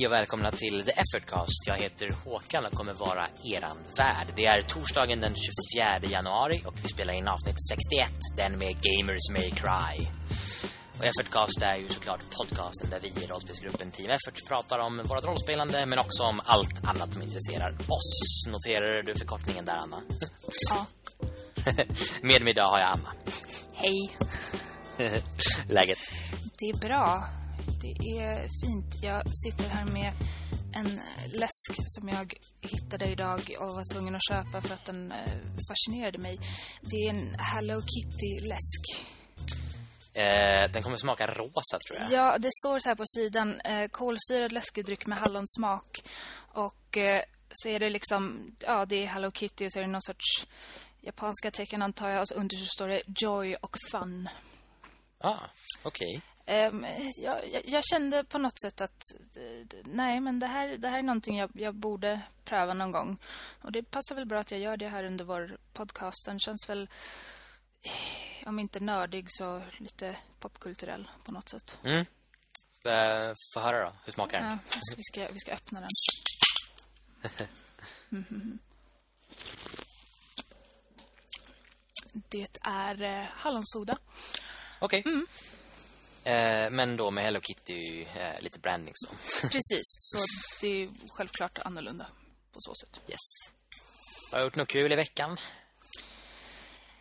Hej och välkomna till The Effortcast. Jag heter Håkan och kommer vara eran värd. Det är torsdagen den 24 januari och vi spelar in avsnitt 61, den med Gamers May Cry. Och Effortcast är ju såklart podcasten där vi i rollspelsgruppen Team Effort pratar om vårt rollspelande men också om allt annat som intresserar oss. Noterar du förkortningen där, Anna? Ja. Med mig idag har jag Anna. Hej. Läget? Det är bra. Det är fint. Jag sitter här med en läsk som jag hittade idag och var tvungen att köpa för att den eh, fascinerade mig. Det är en Hello Kitty-läsk. Eh, den kommer smaka rosa, tror jag. Ja, det står så här på sidan. Eh, kolsyrad läskedryck med hallonsmak. Och eh, så är det liksom... Ja, det är Hello Kitty och så är det någon sorts japanska tecken antar jag. Och så under så står det Joy och Fun. Ah, okej. Ehm, jag, jag, jag kände på något sätt att nej, men det här, det här är någonting jag, jag borde pröva någon gång. Och det passar väl bra att jag gör det här under vår podcast. Den känns väl, om inte nördig, så lite popkulturell på något sätt. Mm. Få höra då. Hur smakar den? Ja, så vi, ska, vi ska öppna den. Mhm. Det är eh, hallonsoda. Okej. Mm. Eh, men då med Hello Kitty eh, lite branding så. Precis, så det är självklart annorlunda på så sätt. Yes. Har jag gjort något kul i veckan?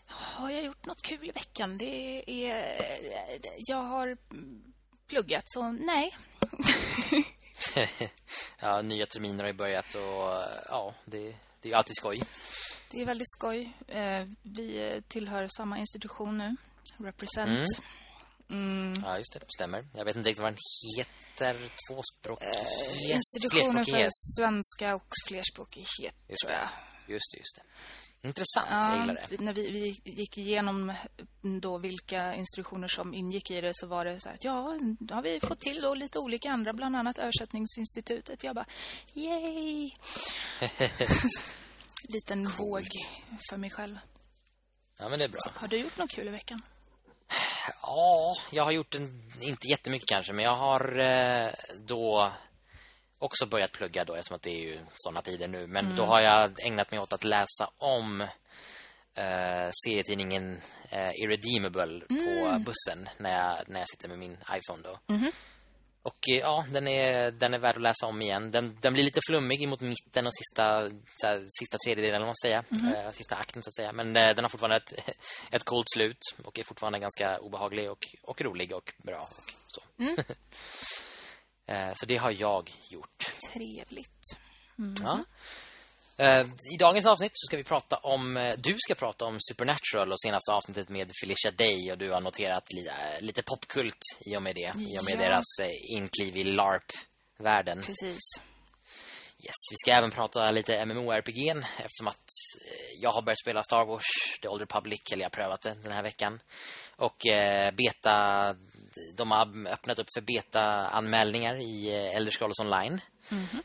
Har jag gjort något kul i veckan? Det är... Jag har pluggat, så nej. ja, nya terminer har ju börjat och ja, det, det är alltid skoj. Det är väldigt skoj. Eh, Vi tillhör samma institution nu. Represent. Mm. Ja, just det. Stämmer. Jag vet inte riktigt vad den heter. Tvåspråkighet. Eh, Institutionen för svenska och flerspråkighet, Just tror jag. Just det, just det. Intressant, jag gillar det. när vi, vi gick igenom då vilka institutioner som ingick i det så var det så här att ja, då har vi fått till då lite olika andra, bland annat Översättningsinstitutet. Jag bara, yay! Liten våg för mig själv. Ja, men det är bra. Har du gjort något kul i veckan? Ja, jag har gjort en, inte jättemycket kanske, men jag har eh, då också börjat plugga då, eftersom att det är ju såna tider nu. Men då har jag ägnat mig åt att läsa om eh, serietidningen eh, Irredeemable på bussen när jag, när jag sitter med min iPhone då. Och eh, ja, den är, den är värd att läsa om igen. Den, den blir lite flummig mot mitten och sista, här, sista tredjedelen, eller man säger. Eh, sista akten, så att säga. Men eh, den har fortfarande ett, ett coolt slut och är fortfarande ganska obehaglig och, och rolig och bra. Och så. eh, så det har jag gjort. Trevligt. Ja. Eh, I dagens avsnitt så ska vi prata om eh, Du ska prata om Supernatural och senaste avsnittet med Felicia Day Och du har noterat li, eh, lite popkult i och med det I och med Ja. deras inkliv i LARP-världen Precis. Yes, vi ska även prata lite MMORPG eftersom att jag har börjat spela Star Wars The Old Republic eller jag har prövat det den här veckan. Och eh, beta de har öppnat upp för beta-anmälningar i eh, Elder Scrolls Online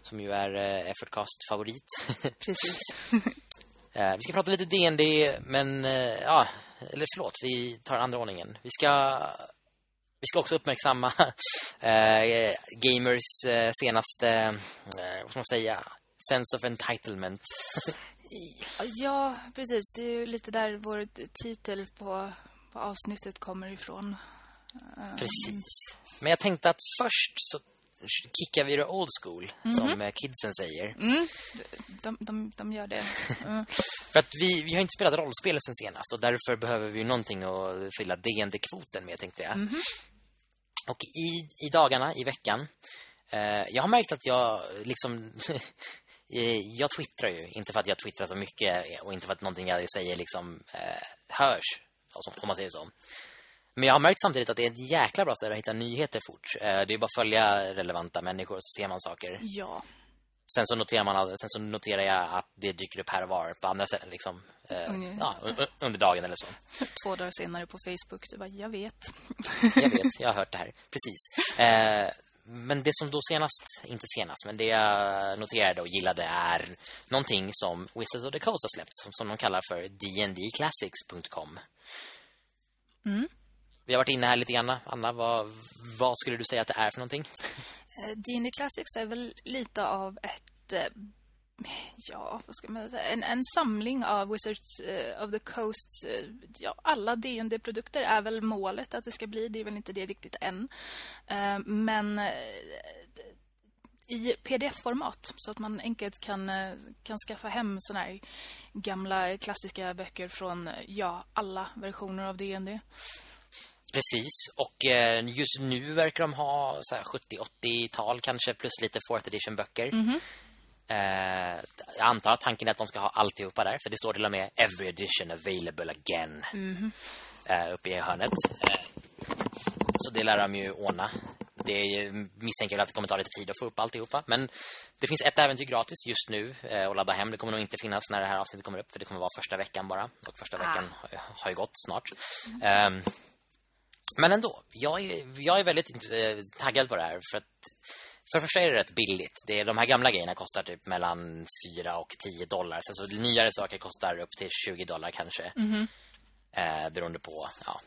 som ju är eh, Effortcast favorit. Precis. Eh, vi ska prata lite D&D men ja, eller förlåt, vi tar andra ordningen. Vi ska vi ska också uppmärksamma gamers senaste vad ska man säga sense of entitlement. Ja, precis. Det är ju lite där vår titel på, på avsnittet kommer ifrån. Precis. Men jag tänkte att först så kickar vi det old school som eh, kidsen säger. Mm. De, de, de gör det. Mm. För att vi, vi har inte spelat rollspel sen senast och därför behöver vi någonting att fylla D&D-kvoten med tänkte jag. Och i, i dagarna, i veckan, eh, jag har märkt att jag liksom, eh, jag twittrar ju, inte för att jag twittrar så mycket och inte för att någonting jag säger liksom eh, hörs, alltså, om man säger så. Men jag har märkt samtidigt att det är ett jäkla bra ställe att hitta nyheter fort. Eh, det är bara att följa relevanta människor så ser man saker. Ja. Sen så noterar man sen så noterar jag att det dyker upp här och var på andra ställen liksom Mm. ja, un- under dagen eller så. Två dagar senare på Facebook, du bara, jag vet. Jag vet, jag har hört det här. Precis. Eh, men det som då senast, inte senast, men det jag noterade och gillade är någonting som Wizards of the Coast har släppt som, som de kallar för dndclassics.com. Mm. Vi har varit inne här lite grann. Anna, vad, vad skulle du säga att det är för någonting? Eh, D&D Classics är väl lite av ett eh, ja, vad ska man säga, en, en samling av Wizards eh, of the Coast. Ja, alla dd produkter är väl målet att det ska bli. Det är väl inte det riktigt än. Men i pdf-format så att man enkelt kan, kan skaffa hem såna här gamla klassiska böcker från ja, alla versioner av D&D. Precis, och just nu verkar de ha 70-80-tal kanske plus lite 4th edition böcker. Mm -hmm. Eh, jag antar att tanken är att de ska ha alltihopa där. För det står till och med Every edition available again. Mm -hmm. eh, uppe i hörnet. Eh, så det lär de ju ordna. Det misstänker väl att det kommer ta lite tid att få upp alltihopa. Men det finns ett äventyr gratis just nu eh, att ladda hem. Det kommer nog inte finnas när det här avsnittet kommer upp. För det kommer vara första veckan bara. Och första ah. veckan har ju gått snart. Mm. Men ändå, jag är, jag är väldigt eh, taggad på det här. För att för första är det rätt billigt. Det är, de här gamla grejerna kostar typ mellan 4 och 10 dollar. Sen så nyare saker kostar upp till 20 dollar kanske. Mm eh, beroende på ja,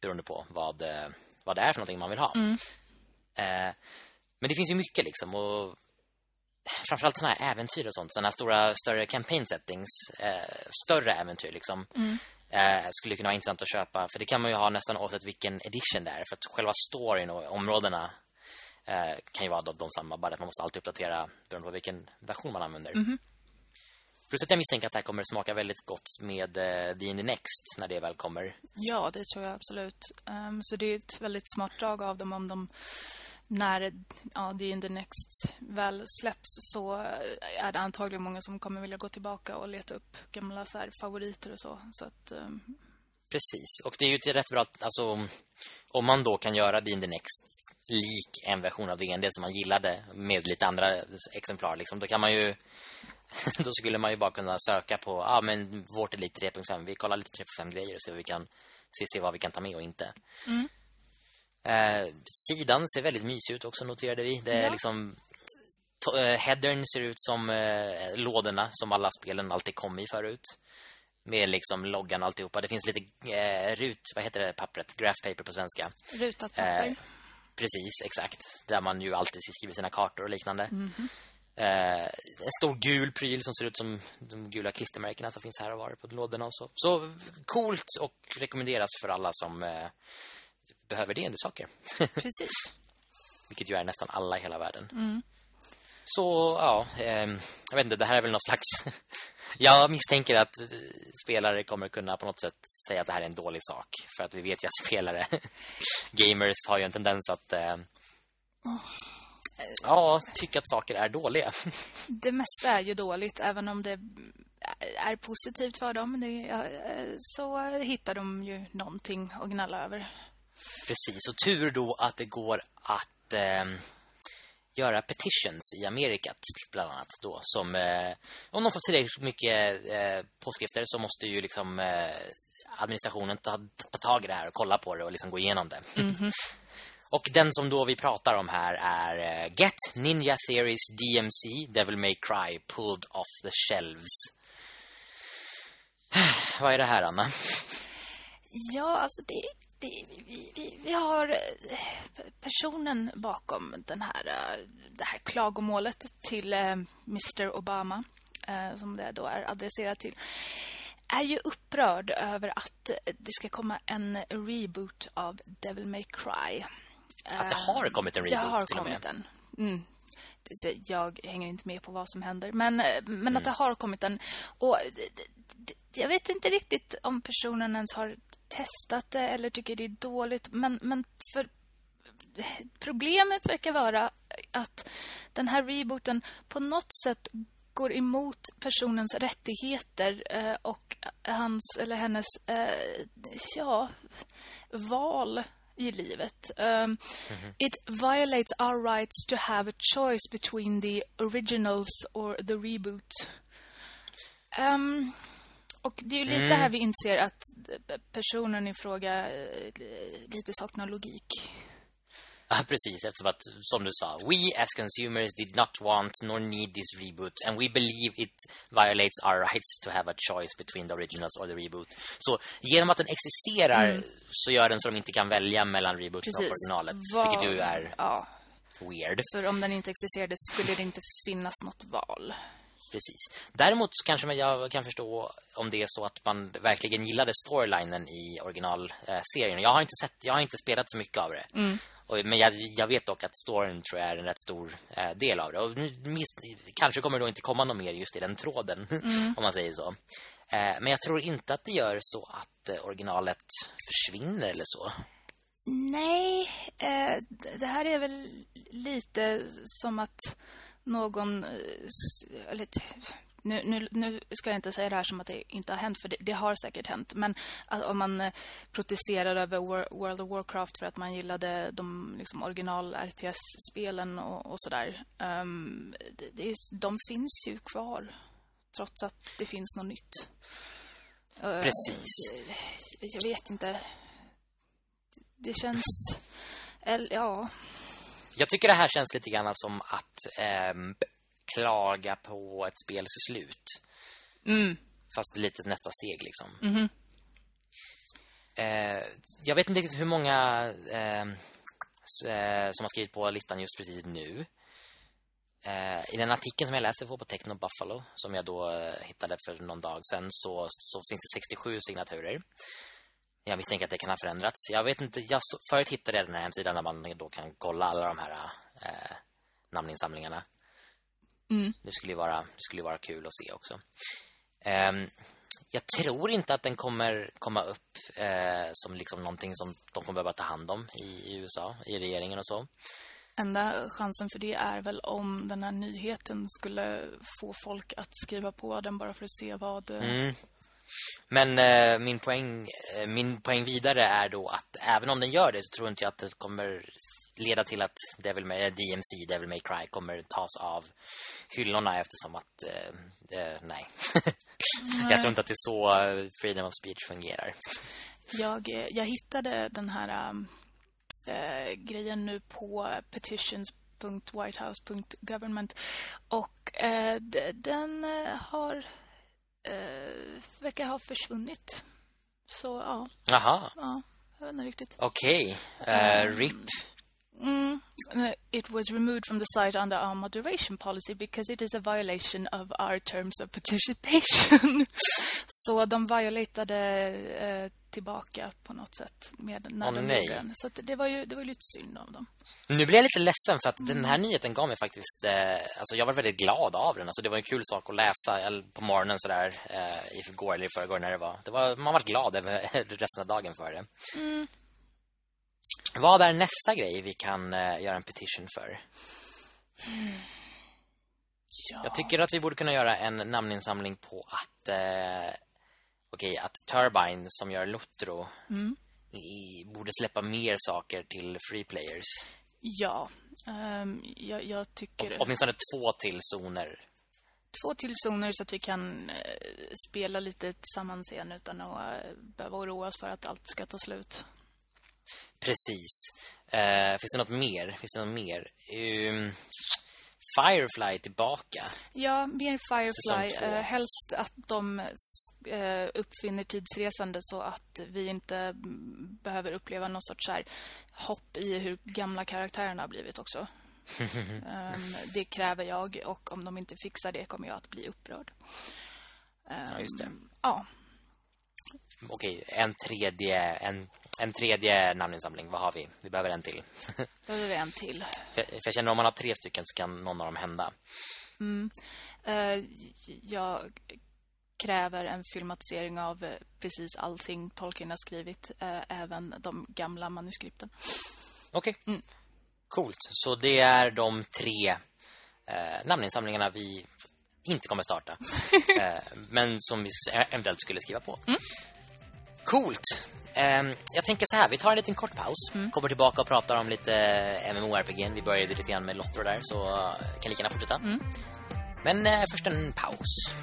beroende på vad, eh, vad det är för någonting man vill ha. Mm. Eh, men det finns ju mycket liksom och framförallt såna här äventyr och sånt, såna här stora större campaign settings, eh, större äventyr liksom. Mm. Eh, skulle kunna vara intressant att köpa för det kan man ju ha nästan oavsett vilken edition det är för att själva storyn och områdena eh, kan ju vara de, de samma, bara att man måste alltid uppdatera beroende på vilken version man använder. Mm -hmm. Plus att jag misstänker att det här kommer smaka väldigt gott med eh, D&D Next när det väl kommer. Ja, det tror jag absolut. Um, så det är ett väldigt smart drag av dem om de när ja, D&D Next väl släpps så är det antagligen många som kommer vilja gå tillbaka och leta upp gamla så här, favoriter och så. så att, um... Precis, och det är ju rätt bra alltså, om man då kan göra D&D Next lik en version av D&D som man gillade med lite andra exemplar liksom, då kan man ju då skulle man ju bara kunna söka på ja ah, men vårt Elite 3.5 vi kollar lite 3.5 grejer och ser vi kan se, se vad vi kan ta med och inte. Mm. Eh, sidan ser väldigt mysig ut också noterade vi. Det är ja. liksom eh, headern ser ut som eh, lådorna som alla spelen alltid kom i förut. Med liksom loggan och alltihopa. Det finns lite eh, rut, vad heter det pappret? Graph paper på svenska. Rutat papper. Eh, Precis, exakt. Där man ju alltid skriver sina kartor och liknande. Mm -hmm. eh, en stor gul pryl som ser ut som de gula klistermärkena som finns här och var på lådorna och så. Så coolt och rekommenderas för alla som eh, behöver det saker. Precis. Vilket ju är nästan alla i hela världen. Mm. Så ja, eh, jag vet inte, det här är väl någon slags... jag misstänker att spelare kommer kunna på något sätt säga att det här är en dålig sak. För att vi vet ju att spelare, gamers, har ju en tendens att... Eh, ja, tycka att saker är dåliga. det mesta är ju dåligt, även om det är positivt för dem. Det, så hittar de ju någonting att gnälla över. Precis, och tur då att det går att... Eh, göra petitions i Amerika bland annat då som eh, om de får tillräckligt mycket eh, påskrifter så måste ju liksom eh, administrationen ta, ta tag i det här och kolla på det och liksom gå igenom det. Mm -hmm. och den som då vi pratar om här är eh, Get Ninja Theories DMC Devil May Cry Pulled Off the Shelves. Vad är det här, Anna? Ja, alltså det det, vi, vi, vi, har eh, personen bakom den här, eh, det här klagomålet till eh, Mr. Obama som det då är adresserat till är ju upprörd över att det ska komma en reboot av Devil May Cry. Att det har kommit en reboot det har kommit en. Mm. Jag hänger inte med på vad som händer. Men, men mm. att det har kommit en. Och jag vet inte riktigt om personen ens har testat det eller tycker det är dåligt. Men, men för problemet verkar vara att den här rebooten på något sätt går emot personens rättigheter eh, och hans eller hennes eh, ja, val i livet. Um, mm -hmm. It violates our rights to have a choice between the originals or the reboot. Um, och det är ju lite mm. här vi inser att personen i fråga eh, lite saknar logik. Ja, precis. Eftersom att, som du sa, we as consumers did not want nor need this reboot and we believe it violates our rights to have a choice between the originals or the reboot. Så genom att den existerar mm. så gör den så de inte kan välja mellan rebooten och originalet. Var, vilket ju är... Ja. weird. För om den inte existerade skulle det inte finnas något val. Precis. Däremot så kanske jag kan förstå om det är så att man verkligen gillade storylinen i originalserien. Jag har inte sett, jag har inte spelat så mycket av det. Mm. Och, men jag, jag, vet dock att storyn tror jag är en rätt stor eh, del av det. Och mis, kanske kommer det då inte komma något mer just i den tråden, mm. om man säger så. Eh, men jag tror inte att det gör så att eh, originalet försvinner eller så. Nej, eh, det här är väl lite som att någon... Eh, eller, nu, nu, nu, ska jag inte säga det här som att det inte har hänt, för det, det har säkert hänt. Men om man eh, protesterar över World of Warcraft för att man gillade de liksom, original RTS-spelen och, och sådär. Um, det, det är, de finns ju kvar, trots att det finns något nytt. Precis. Uh, jag, jag vet inte. Det känns... Eller, ja... Jag tycker det här känns lite grann som att eh, klaga på ett spels slut. Mm. Fast lite nästa steg liksom. Mm eh, jag vet inte riktigt hur många ehm, eh, som har skrivit på listan just precis nu. Eh, I den artikeln som jag läste på Techno Buffalo som jag då eh, hittade för någon dag sedan så, så finns det 67 signaturer. Jag misstänker att det kan ha förändrats. Jag vet inte, jag förut hittade jag den här hemsidan där man då kan kolla alla de här eh, namninsamlingarna. Mm. Det skulle ju vara skulle vara kul att se också. Um, jag tror inte att den kommer komma upp eh, som liksom någonting som de kommer behöva ta hand om i, i, USA, i regeringen och så. Enda chansen för det är väl om den här nyheten skulle få folk att skriva på den bara för att se vad... Mm. Men eh, min, poäng, eh, min poäng vidare är då att även om den gör det så tror inte jag att det kommer leda till att Devil May, eh, DMC, Devil May Cry kommer tas av hyllorna eftersom att, eh, eh, nej. jag tror inte att det är så eh, freedom of speech fungerar. Jag, eh, jag hittade den här äh, grejen nu på petitions.whitehouse.government och eh, den har äh, verkar ha försvunnit. Så ja. Jaha. Ja, jag vet inte riktigt. Okej. Okay. Uh, um, RIP. Mm, it was removed from the site under our moderation policy because it is a violation of our terms of participation. Så de violatade eh, tillbaka på något sätt med när oh, de nej. den. Så det var ju det var lite synd av dem. Nu blir jag lite ledsen för att mm. den här nyheten gav mig faktiskt eh, alltså jag var väldigt glad av den. Alltså det var en kul sak att läsa på morgonen så där eh, i förrgår eller i förrgår när det var. Det var man var glad över resten av dagen för det. Mm. Vad är nästa grej vi kan uh, göra en petition för? Ja. Jag tycker att vi borde kunna göra en namninsamling på att uh, okej, okay, att Turbine som gör Lotro mm. i, borde släppa mer saker till free players. Ja, um, jag, jag tycker... Och, åtminstone två till zoner. Två till zoner så att vi kan uh, spela lite tillsammans igen utan att uh, behöva oroa oss för att allt ska ta slut. Precis. Uh, finns det något mer? Finns det något mer? Um, Firefly tillbaka. Ja, mer Firefly. Uh, helst att de uh, uppfinner tidsresande så att vi inte behöver uppleva någon sorts här hopp i hur gamla karaktärerna har blivit också. um, det kräver jag och om de inte fixar det kommer jag att bli upprörd. Um, ja, just det. Ja. Okej, en tredje en en tredje namninsamling, vad har vi? Vi behöver en till. behöver vi en till. För, för jag känner om man har tre stycken så kan någon av dem hända. Mm. Uh, jag kräver en filmatisering av uh, precis allting Tolkien har skrivit. Uh, även de gamla manuskripten. Okej. Okay. Mm. Coolt. Så det är de tre namninsamlingarna vi inte kommer starta. men som vi eventuellt skulle skriva på. Mm. Coolt. Um, jag tänker så här, vi tar en liten kort paus. Mm. Kommer tillbaka och pratar om lite MMORPG. Vi började lite grann med Lottor där, så kan lika gärna fortsätta. Mm. Men uh, först en paus.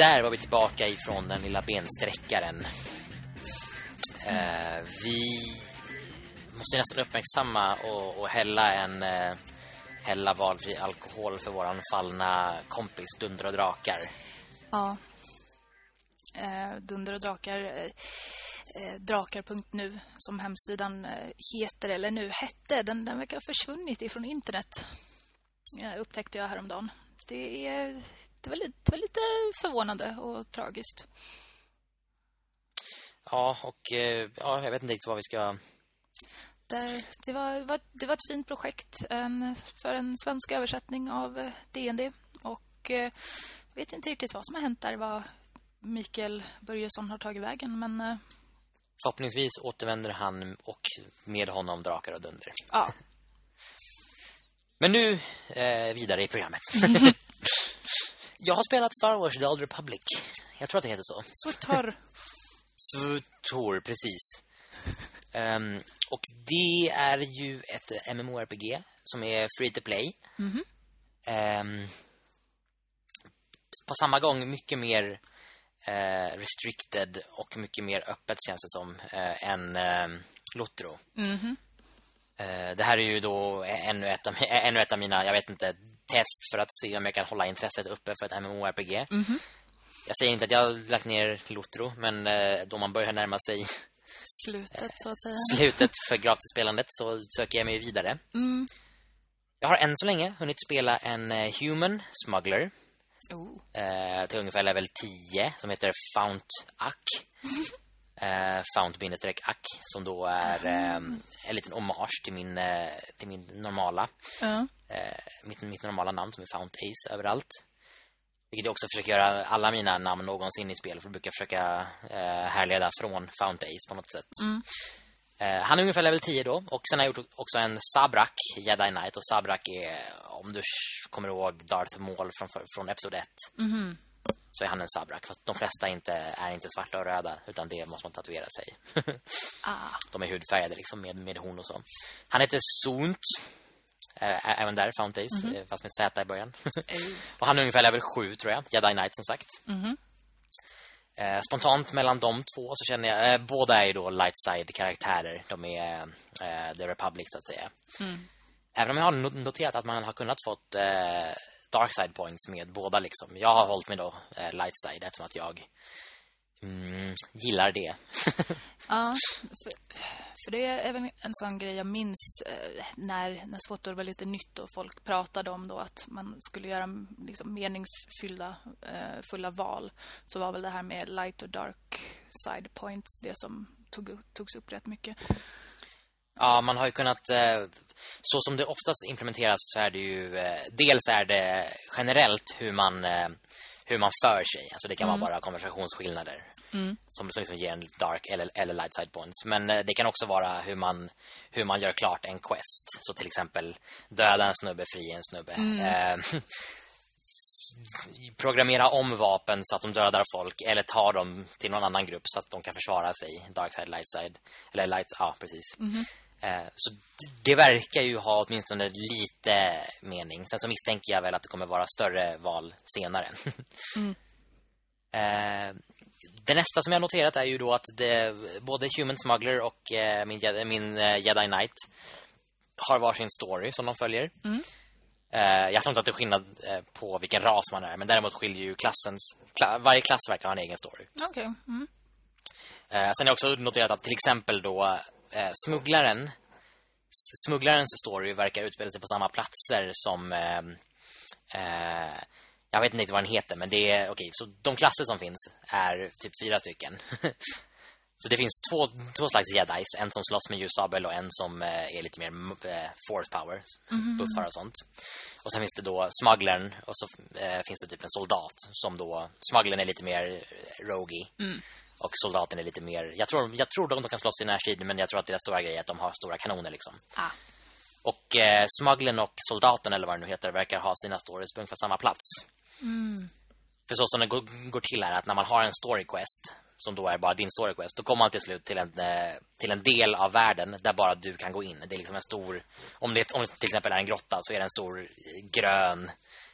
Där var vi tillbaka ifrån den lilla bensträckaren. Eh, vi måste nästan uppmärksamma och, och hälla en eh, hälla valfri alkohol för våran fallna kompis Dunder och drakar. Ja. Eh, Dunder och drakar eh, eh drakar.nu som hemsidan eh, heter eller nu hette. Den, den verkar ha försvunnit ifrån internet. Jag upptäckte jag häromdagen. Det är, det var, lite, det var lite förvånande och tragiskt. Ja, och eh, ja, jag vet inte riktigt vad vi ska... Det, det, var, det var ett fint projekt en, för en svensk översättning av DND. Eh, och jag vet inte riktigt vad som har hänt där, vad Mikael Börjesson har tagit vägen, men... Förhoppningsvis återvänder han och med honom drakar och dunder. Ja. Men nu eh, vidare i programmet. jag har spelat Star Wars The Old Republic. Jag tror att det heter så. Svotor. Svotor, precis. Um, och det är ju ett MMORPG som är free to play. Mm -hmm. um, på samma gång mycket mer uh, restricted och mycket mer öppet känns det som uh, än uh, Lotro. Mm -hmm. Eh, det här är ju då ännu ett, av, ännu ett av mina, jag vet inte, test för att se om jag kan hålla intresset uppe för ett MMORPG. Mm -hmm. Jag säger inte att jag har lagt ner Lotro, men eh, då man börjar närma sig slutet så att säga. Slutet för gratisspelandet så söker jag mig vidare. Mm. Jag har än så länge hunnit spela en eh, Human Smuggler. Oh. Eh, till ungefär level 10 som heter Fount Ack. eh, Fount-ack som då är eh, en liten hommage till min, till min normala uh. mitt, mitt normala namn som är Fount Ace överallt. Vilket jag också försöker göra alla mina namn någonsin i spel för att brukar försöka eh, härleda från Fount Ace på något sätt. Mm. Eh, han är ungefär level 10 då och sen har jag gjort också en Sabrak Jedi Knight och Sabrak är om du kommer ihåg Darth Maul från från episod 1. Mm -hmm så är han en sabrak. Fast de flesta inte, är inte svarta och röda utan det måste man tatuera sig. ah. De är hudfärgade liksom med, med horn och så. Han heter Sunt. Äh, även där, Fountace, mm -hmm. fast med Z i början. och han är ungefär level 7 tror jag. Jedi Knight som sagt. Mm -hmm. eh, spontant mellan de två så känner jag... Eh, båda är då Lightside-karaktärer. De är eh, The Republic så att säga. Mm. Även om jag har noterat att man har kunnat fått eh, dark side points med båda liksom. Jag har hållit mig då eh, light side eftersom att jag mm, gillar det. ja, för, för, det är även en sån grej jag minns eh, när, när Svotor var lite nytt och folk pratade om då att man skulle göra liksom, meningsfyllda eh, fulla val. Så var väl det här med light och dark side points det som tog, togs upp rätt mycket. Ja, man har ju kunnat eh, så som det oftast implementeras så är det ju dels är det generellt hur man hur man för sig. Alltså det kan mm. vara bara konversationsskillnader mm. som, som liksom ger en dark eller, eller light side points. Men det kan också vara hur man hur man gör klart en quest. Så till exempel döda en snubbe, fri en snubbe. Mm. Eh, programmera om vapen så att de dödar folk eller ta dem till någon annan grupp så att de kan försvara sig dark side light side eller light ja precis. Mm. Eh, så det verkar ju ha åtminstone lite mening. Sen så misstänker jag väl att det kommer vara större val senare. mm. Eh, det nästa som jag noterat är ju då att det, både Human Smuggler och eh, min, min Jedi Knight har varsin story som de följer. Mm. Jag tror inte att det är skillnad på vilken ras man är. Men däremot skiljer ju klassens... Varje klass verkar ha en egen story. Okej. Okay. Mm. Sen har jag också noterat att till exempel då eh, smugglaren smugglarens story verkar utspela sig på samma platser som eh, eh, jag vet inte vad den heter men det är okej okay, så de klasser som finns är typ fyra stycken. så det finns två två slags jedis, en som slåss med ljussabel och en som eh, är lite mer eh, force power, mm. buffar och sånt. Och sen finns det då smugglaren och så eh, finns det typ en soldat som då smugglaren är lite mer rogy. Mm. Och soldaten är lite mer... Jag tror, jag tror de kan slåss i närstrid, men jag tror att deras stora grej är att de har stora kanoner liksom. Ah. Och eh, smugglen och soldaten, eller vad det nu heter, verkar ha sina stories på ungefär samma plats. Mm. För så som det går, går till är att när man har en story quest som då är bara din story quest, då kommer man till slut till en, eh, till en del av världen där bara du kan gå in. Det är liksom en stor... Om det, om det till exempel är en grotta så är det en stor grön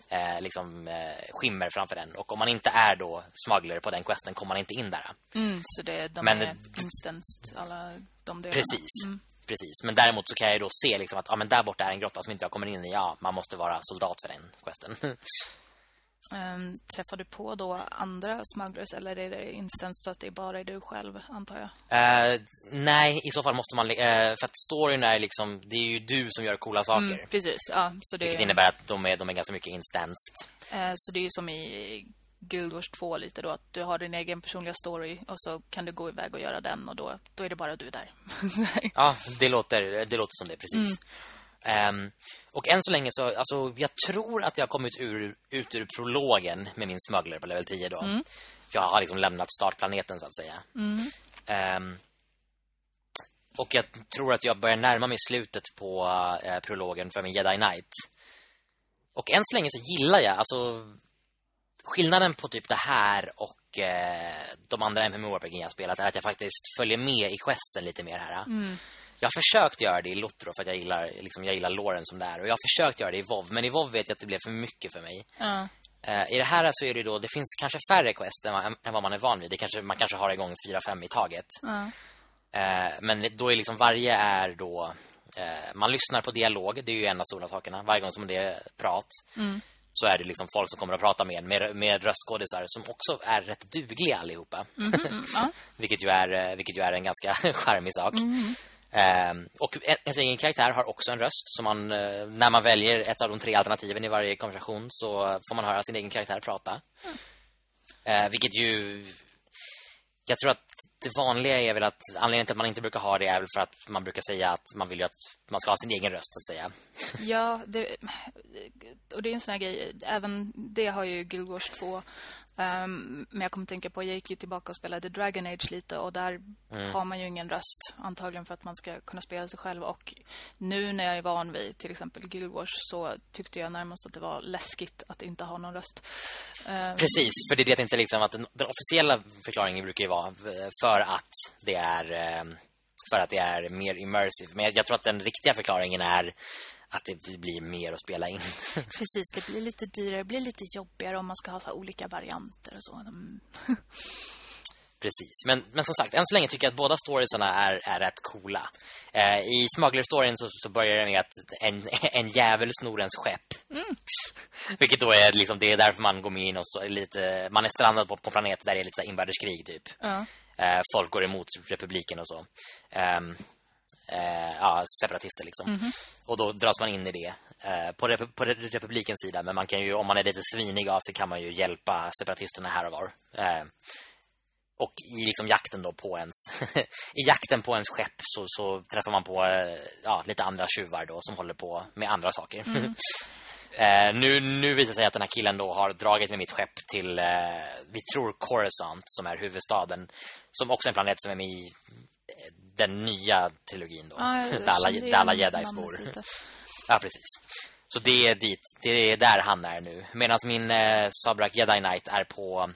eh, liksom, eh, skimmer framför den. Och om man inte är då smuggler på den questen kommer man inte in där. Mm, så det, de Men, är instanced, alla de delarna. Precis. Mm. precis. Men däremot så kan jag då se liksom att ja, men där borta är en grotta som inte jag kommer in i. Ja, man måste vara soldat för den questen. Um, träffar du på då andra smugglers eller är det instans att det bara är du själv, antar jag? Uh, nej, i så fall måste man... Uh, för att storyn är liksom... Det är ju du som gör coola saker. Mm, precis, ja. Så det Vilket innebär att de är, de är ganska mycket instansed. Uh, så det är ju som i Guild Wars 2 lite då. Att du har din egen personliga story och så kan du gå iväg och göra den. Och då, då är det bara du där. ja, det låter, det låter som det, precis. Mm. Um, och än så länge så, alltså, jag tror att jag har kommit ur, ut ur prologen med min smugglare på level 10 då. Mm. Jag har liksom lämnat startplaneten så att säga. Mm. Um, och jag tror att jag börjar närma mig slutet på uh, prologen för min Jedi Knight. Och än så länge så gillar jag, alltså skillnaden på typ det här och uh, de andra MMORPG jag spelat är att jag faktiskt följer med i questen lite mer här. Mm. Jag har försökt göra det i Lotro för att jag gillar, liksom, jag gillar Loren som det är. Och jag har försökt göra det i WoW, men i WoW vet jag att det blev för mycket för mig. Uh. Uh, I det här så är det då, det finns kanske färre quest än, än vad man är van vid. Det kanske, man kanske har igång fyra, fem i taget. Uh. men då är liksom varje är då, man lyssnar på dialog. Det är ju en av stora sakerna. Varje gång som det är prat. Mm så är det liksom folk som kommer att prata med med, med röstskådisar som också är rätt dugliga allihopa. Mm -hmm, vilket, ju är, vilket ju är en ganska charmig sak. Mm -hmm. Um, och ens egen karaktär har också en röst. Så man, uh, när man väljer ett av de tre alternativen i varje konversation så får man höra sin egen karaktär prata. Mm. Uh, vilket ju... Jag tror att det vanliga är väl att anledningen till att man inte brukar ha det är väl för att man brukar säga att man vill ju att man ska ha sin egen röst så att säga. Ja, det, och det är en sån här grej. Även det har ju Guild Wars 2 Um, men jag kommer tänka på, jag gick ju tillbaka och spelade Dragon Age lite och där mm. har man ju ingen röst antagligen för att man ska kunna spela sig själv och nu när jag är van vid till exempel Guild Wars så tyckte jag närmast att det var läskigt att inte ha någon röst. Um, Precis, för det är det inte liksom att den, den, officiella förklaringen brukar ju vara för att det är ehm, för att det är mer immersive. Men jag, jag tror att den riktiga förklaringen är att det blir mer att spela in. Precis, det blir lite dyrare, det blir lite jobbigare om man ska ha så olika varianter och så. Mm. Precis, men, men som sagt, än så länge tycker jag att båda storiesarna är, är rätt coola. Eh, I Smuggler-storyn så, så börjar det med att en, en jävel snor ens skepp. Mm. Vilket då är liksom, det är därför man går med in och så lite, man är strandad på, på planeter där det är lite inbördeskrig typ. Uh. Eh, folk går emot republiken och så. Um, eh, ja, separatister liksom. Mm -hmm. Och då dras man in i det eh, på, rep på republikens sida. Men man kan ju, om man är lite svinig av sig kan man ju hjälpa separatisterna här och var. Eh, och i liksom jakten då på ens i jakten på ens skepp så, så träffar man på eh, ja, lite andra tjuvar då som håller på med andra saker. Mm. Eh, nu, nu visar sig att den här killen då har dragit med mitt skepp till, eh, vi tror Coruscant som är huvudstaden. Som också är en planet som är med i den nya trilogin då. Ah, där alla, där alla jedis bor. ja, precis. Så det är dit, det är där han är nu. Medan min eh, Sabrak Jedi Knight är på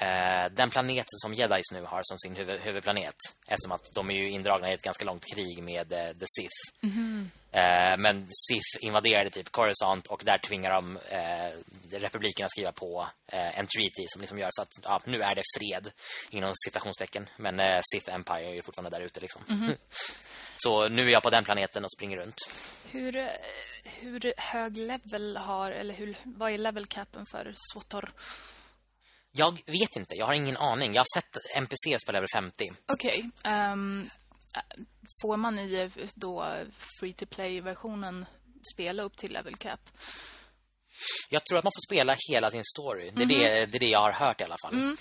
eh, den planeten som jedis nu har som sin huvud, huvudplanet. Eftersom att de är ju indragna i ett ganska långt krig med eh, The Sith. Mm -hmm. Eh, men Sith invaderade typ Coruscant och där tvingar de eh, republiken att skriva på eh, en treaty som liksom gör så att ja, nu är det fred inom citationstecken. Men eh, Sith Empire är ju fortfarande där ute liksom. Mm -hmm. så nu är jag på den planeten och springer runt. Hur, eh, hur hög level har, eller hur, vad är level capen för Swotor? Jag vet inte, jag har ingen aning. Jag har sett NPCs på level 50. Okej. Okay. Um, ehm, får man i då free-to-play-versionen spela upp till level cap? Jag tror att man får spela hela sin story. Det är, mm -hmm. det, det, är det jag har hört i alla fall. Mm.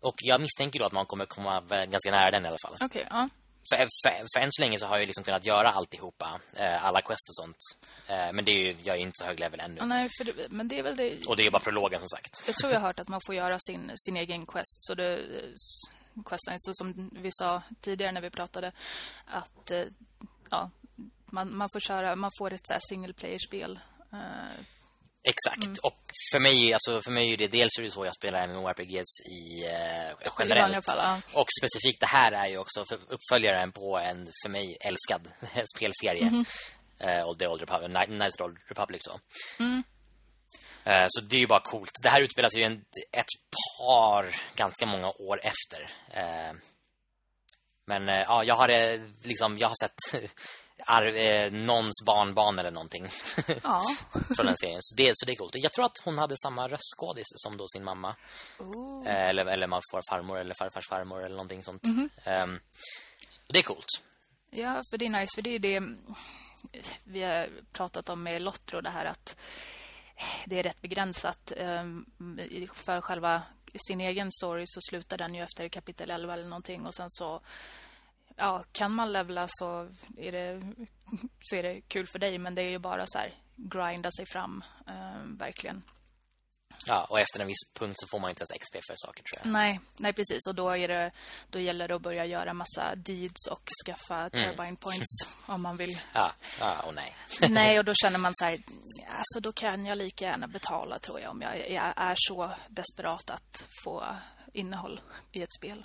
Och jag misstänker då att man kommer komma ganska nära den i alla fall. Okej, okay, ja. För, för, för än så länge så har jag liksom kunnat göra alltihopa. Eh, alla quest och sånt. Eh, men det är ju, jag är inte så hög level ännu. Ja, nej, det, men det är väl det... Och det är bara prologen som sagt. Jag tror jag har hört att man får göra sin, sin egen quest. Så det, questline. Så som vi sa tidigare när vi pratade att eh, ja, man, man får köra, man får ett så single player spel. Eh, Exakt. Mm. Och för mig alltså för mig är det dels är det så jag spelar MMORPGs i eh, generellt. Fall, ja. Och specifikt det här är ju också uppföljaren på en för mig älskad spelserie. Mm -hmm. uh, The Old Republic, Nice Old Republic så. Mm. Uh, så det är ju bara coolt. Det här utspelas ju en, ett par ganska många år efter uh, Men eh, ja, jag har eh, liksom jag har sett arv, eh, någons barnbarn eller någonting Ja. från den serien. Så det, så det är coolt. Jag tror att hon hade samma röstskådis som då sin mamma. Ooh. Eh, eller, eller man får farmor eller farfars farmor eller någonting sånt. Ehm, det är coolt. Ja, för det är nice. För det är det vi har pratat om med Lottro, det här att det är rätt begränsat. Ehm, För själva sin egen story så slutar den ju efter kapitel 11 eller någonting. Och sen så, ja, kan man levla så är det, så är det kul för dig. Men det är ju bara så här, grinda sig fram, ehm, verkligen. Ja, och efter en viss punkt så får man inte ens XP för saker tror jag. Nej, nej precis. Och då, är det, då gäller det att börja göra massa deeds och skaffa turbine points om man vill. Ja, ja och nej. nej, och då känner man så här, alltså då kan jag lika gärna betala tror jag om jag, jag är så desperat att få innehåll i ett spel.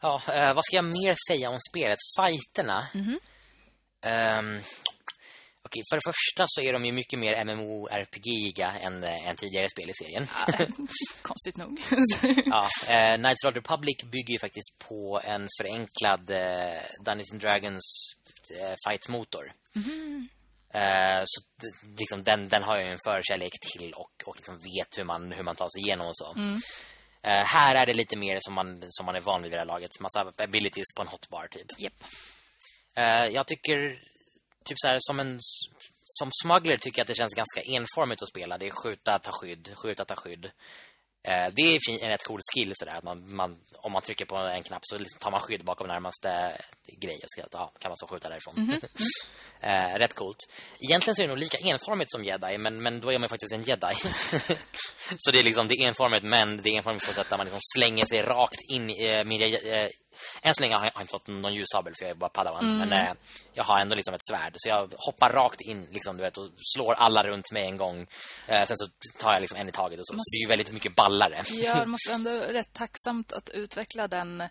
Ja, eh, vad ska jag mer säga om spelet? Fighterna. Ehm, Okej, för det första så är de ju mycket mer MMORPG-iga än, eh, än tidigare spel i serien. Konstigt nog. ja, eh, Knights of the Republic bygger ju faktiskt på en förenklad eh, Dungeons and Dragons eh, fight-motor. Eh, så liksom, den, den har jag ju en förkärlek till och, och liksom vet hur man, hur man tar sig igenom och så. Eh, här är det lite mer som man, som man är van vid det här laget. Massa abilities på en hotbar typ. Japp. Eh, jag tycker typ så här som en som smuggler tycker jag att det känns ganska enformigt att spela. Det är skjuta, ta skydd, skjuta, ta skydd. Eh, det är en rätt cool skill sådär att man, man, om man trycker på en knapp så liksom tar man skydd bakom närmaste grej och så ja, kan man så skjuta därifrån. eh, rätt coolt. Egentligen så är det nog lika enformigt som jedi men, men då är man faktiskt en jedi. så det är liksom det är enformigt men det är enformigt på sätt där man liksom slänger sig rakt in i eh, än så länge har jag inte fått någon ljussabel för jag är bara padawan men eh, jag har ändå liksom ett svärd så jag hoppar rakt in liksom du vet och slår alla runt mig en gång. Eh, sen så tar jag liksom en i taget och så. Så det är ju väldigt mycket ballare. Ja, det måste ändå rätt tacksamt att utveckla den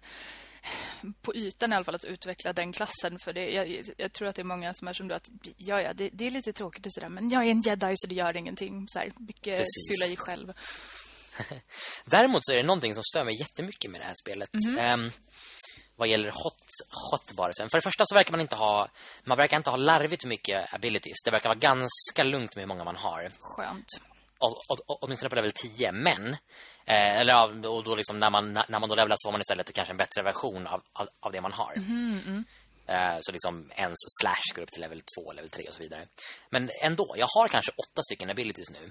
på ytan i alla fall att utveckla den klassen för det jag, jag tror att det är många som är som du att ja ja det, det är lite tråkigt och sådär men jag är en jedi så det gör ingenting så här mycket Precis. fylla i själv. Däremot så är det någonting som stör mig jättemycket med det här spelet. Ehm, vad gäller hot, hotbarsen. För det första så verkar man inte ha man verkar inte ha larvigt mycket abilities. Det verkar vara ganska lugnt med hur många man har. Skönt. Och, åtminstone på level 10, men eh, eller och då liksom när man när man då levlar så får man istället kanske en bättre version av, av, av det man har. Eh, så liksom ens slash går upp till level 2, level 3 och så vidare. Men ändå, jag har kanske åtta stycken abilities nu.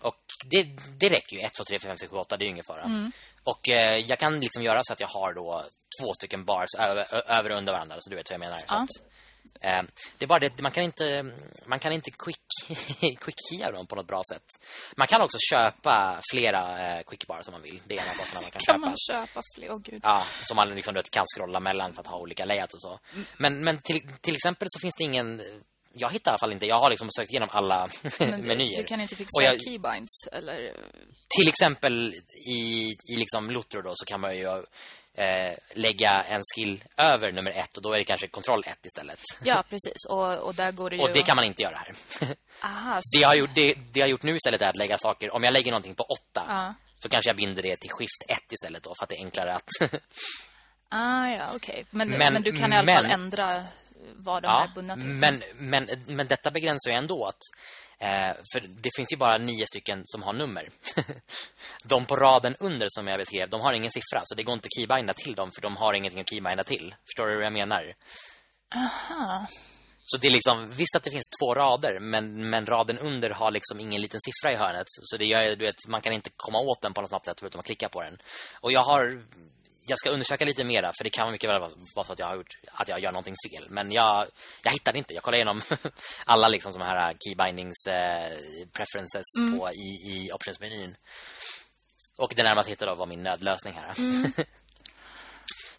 Och det, det räcker ju. 1, 2, 3, 4, 5, 6, 7, 8, det är ju ingen fara. Och eh, jag kan liksom göra så att jag har då två stycken bars över, över och under varandra. Så du vet vad jag menar. Ja. eh, det är bara det, man kan inte, man kan inte quick, quick dem på något bra sätt. Man kan också köpa flera eh, quick bars om man vill. Det är en av sakerna man kan, Kan köpa. man köpa fler? Åh gud. Ja, som man liksom, du vet, kan scrolla mellan för att ha olika layouts och så. Men, men till, till exempel så finns det ingen... Jag hittar i alla fall inte. Jag har liksom sökt igenom alla Men menyer. du kan inte fixa jag- keybinds eller Till exempel i, i liksom Lotro då så kan man ju eh, lägga en skill över nummer ett och då är det kanske kontroll ett istället. Ja, precis. Och, och där går det ju Och det kan man inte göra här. Aha, Det jag har gjort, det, det jag har gjort nu istället är att lägga saker... Om jag lägger någonting på åtta Ja. så kanske jag binder det till skift ett istället då för att det är enklare att... Ah, ja, okej. Men, Men- men, du kan i alla fall ändra vad de är bundna till. men, men, men detta begränsar ju ändå att eh, för det finns ju bara nio stycken som har nummer. de på raden under som jag beskrev, de har ingen siffra så det går inte att keybinda till dem för de har ingenting att keybinda till. Förstår du vad jag menar? Aha. Så det är liksom visst att det finns två rader men men raden under har liksom ingen liten siffra i hörnet så det gör du vet man kan inte komma åt den på något snabbt sätt förutom att klicka på den. Och jag har jag ska undersöka lite mera för det kan mycket väl vara så att jag har gjort att jag gör någonting fel men jag jag hittade inte. Jag kollade igenom alla liksom såna här keybindings eh, preferences på i i optionsmenyn. Och det närmaste jag hittade var min nödlösning här.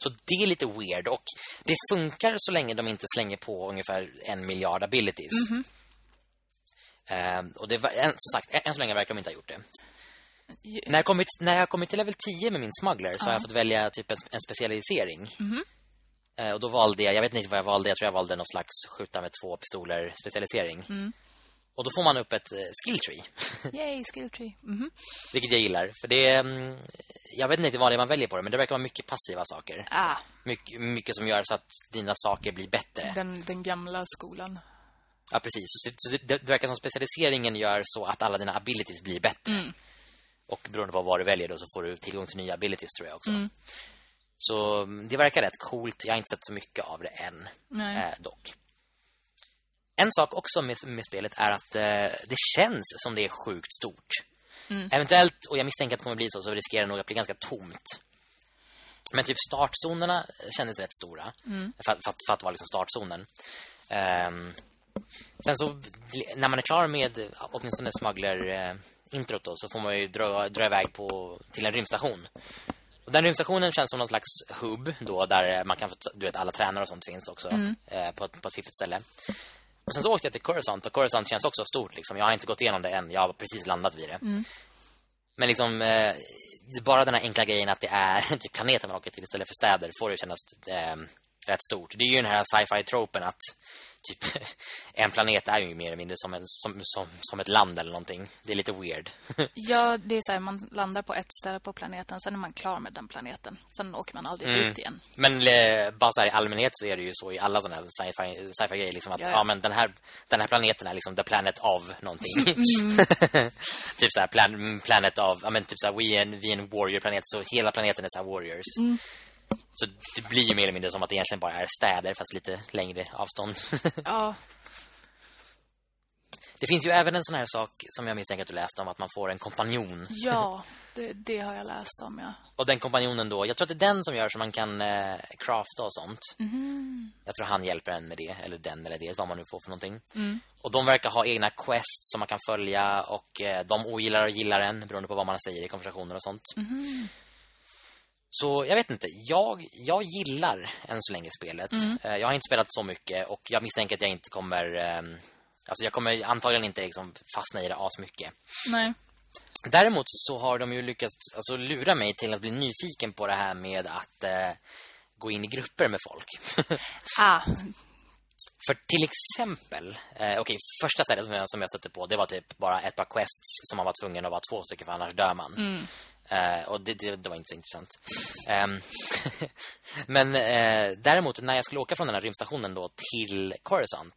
Så det är lite weird och det funkar så länge de inte slänger på ungefär en miljard abilities. Ehm, och det var, än, som sagt, än så länge verkar de inte ha gjort det. När jag kommit, när jag kommit till level 10 med min smuggler så har jag fått välja typ en, en specialisering. Eh, och då valde jag, jag vet inte vad jag valde, jag tror jag valde någon slags skjuta med två pistoler specialisering. Och då får man upp ett eh, skill tree. Yay, skill tree. Mhm. Vilket jag gillar. För det, mm, jag vet inte vad det är man väljer på det, men det verkar vara mycket passiva saker. Ah, Mycket, mycket som gör så att dina saker blir bättre. den, den gamla skolan. Ja, precis. Så, så det, det verkar som specialiseringen gör så att alla dina abilities blir bättre. Mm. Och beroende på vad du väljer då så får du tillgång till nya abilities tror jag också. Mm. Så mm, det verkar rätt coolt. Jag har inte sett så mycket av det än. Eh, dock. En sak också med, med spelet är att eh, det känns som det är sjukt stort. Mm. Eventuellt, och jag misstänker att det kommer bli så, så riskerar det nog att bli ganska tomt. Men typ startzonerna kändes rätt stora. Mm. För, för, att- för att vara liksom startzonen. Ehm, sen så, när man är klar med åtminstone smuggler-introt då, så får man ju dra, dra iväg på, till en rymdstation. Och den rymdstationen känns som någon slags hub då, där man kan få, du vet, alla tränare och sånt finns också Mm. eh, på, på ett fiffigt ställe. Och sen så åkte jag till Coruscant och Coruscant känns också stort liksom. Jag har inte gått igenom det än. Jag har precis landat vid det. Mm. Men liksom eh, bara den här enkla grejen att det är typ planeter man åker till istället för städer får det kännas eh, rätt stort. Det är ju den här sci-fi tropen att typ en planet är ju mer eller mindre som, en, som, som, som ett land eller någonting. Det är lite weird. Ja, det är så här, man landar på ett ställe på planeten, sen är man klar med den planeten. Sen åker man aldrig Mm. dit igen. Men eh, bara så här, i allmänhet så är det ju så i alla sådana här sci-fi, sci-fi grejer liksom att Ja, ja, ja. men den här den här planeten är liksom the planet of någonting. Mm. typ så här plan, planet of ja men typ så här vi är en vi är en warrior planet så hela planeten är så här warriors. Mm. Så det blir ju mer eller mindre som att det egentligen bara är städer fast lite längre avstånd. Ja, det finns ju även en sån här sak som jag misstänker att du läste om att man får en kompanjon. ja det, det har jag läst om, ja. Och den kompanjonen då, jag tror att det är den som gör så man kan eh, crafta och sånt. Mhm. Jag tror han hjälper en med det eller den eller det vad man nu får för någonting. Mm. Och de verkar ha egna quests som man kan följa och eh, de ogillar och gillar en beroende på vad man säger i konversationer och sånt. Mhm. Så jag vet inte, jag, jag gillar än så länge spelet. Mm. Eh, jag har inte spelat så mycket och jag misstänker att jag inte kommer ehm, alltså jag kommer antagligen inte liksom fastna i det asmycket. Nej. Däremot så har de ju lyckats alltså, lura mig till att bli nyfiken på det här med att eh, gå in i grupper med folk. Ah, För till exempel, eh, okej, första stället som jag, som jag stötte på, det var typ bara ett par quests som man var tvungen att vara två stycken för annars dör man. mm. Eh, och det, det, det var inte så intressant. Ehm, men eh, däremot, när jag skulle åka från den här rymdstationen då till Coruscant,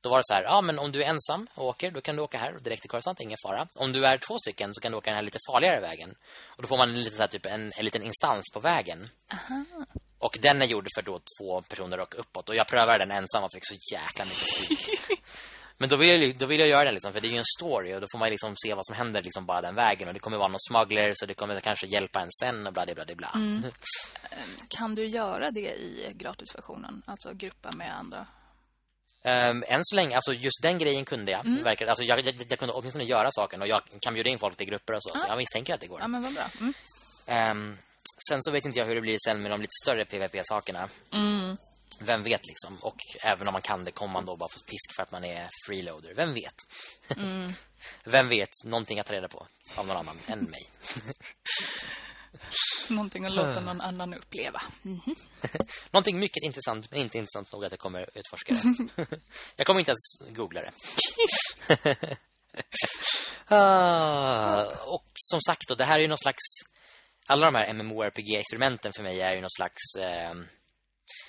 då var det så här, ja men om du är ensam och åker, då kan du åka här direkt till Coruscant, ingen fara. Om du är två stycken så kan du åka den här lite farligare vägen. Och då får man lite så här, typ en, en liten instans på vägen. Och den är gjord för då två personer och uppåt. Och jag prövade den ensam och fick så jäkla mycket stryk. Men då vill, jag, då vill jag göra den liksom, för det är ju en story och då får man liksom se vad som händer liksom bara den vägen. Och det kommer vara någon smuggler så det kommer kanske hjälpa en sen och bla bla bla bla. Mm. Kan du göra det i gratisversionen? Alltså gruppa med andra? Um, än så länge, alltså just den grejen kunde jag. Mm. Verkar, alltså jag, jag, jag kunde åtminstone göra saken och jag kan bjuda in folk till grupper och så. Så Ah. jag misstänker att det går. Ja, men vad bra. Mm. Ehm, sen så vet inte jag hur det blir sen med de lite större PVP-sakerna. Mm. Vem vet liksom. Och även om man kan det kommer man då bara få pisk för att man är freeloader. Vem vet? Mm. Vem vet? Någonting att reda på av någon annan än mig. Någonting att låta någon annan uppleva. Mhm. Någonting mycket intressant, men inte intressant nog att jag kommer utforska det. jag kommer inte ens googla det. ah, och som sagt, då, det här är ju någon slags... Alla de här MMORPG-experimenten för mig är ju någon slags... Eh,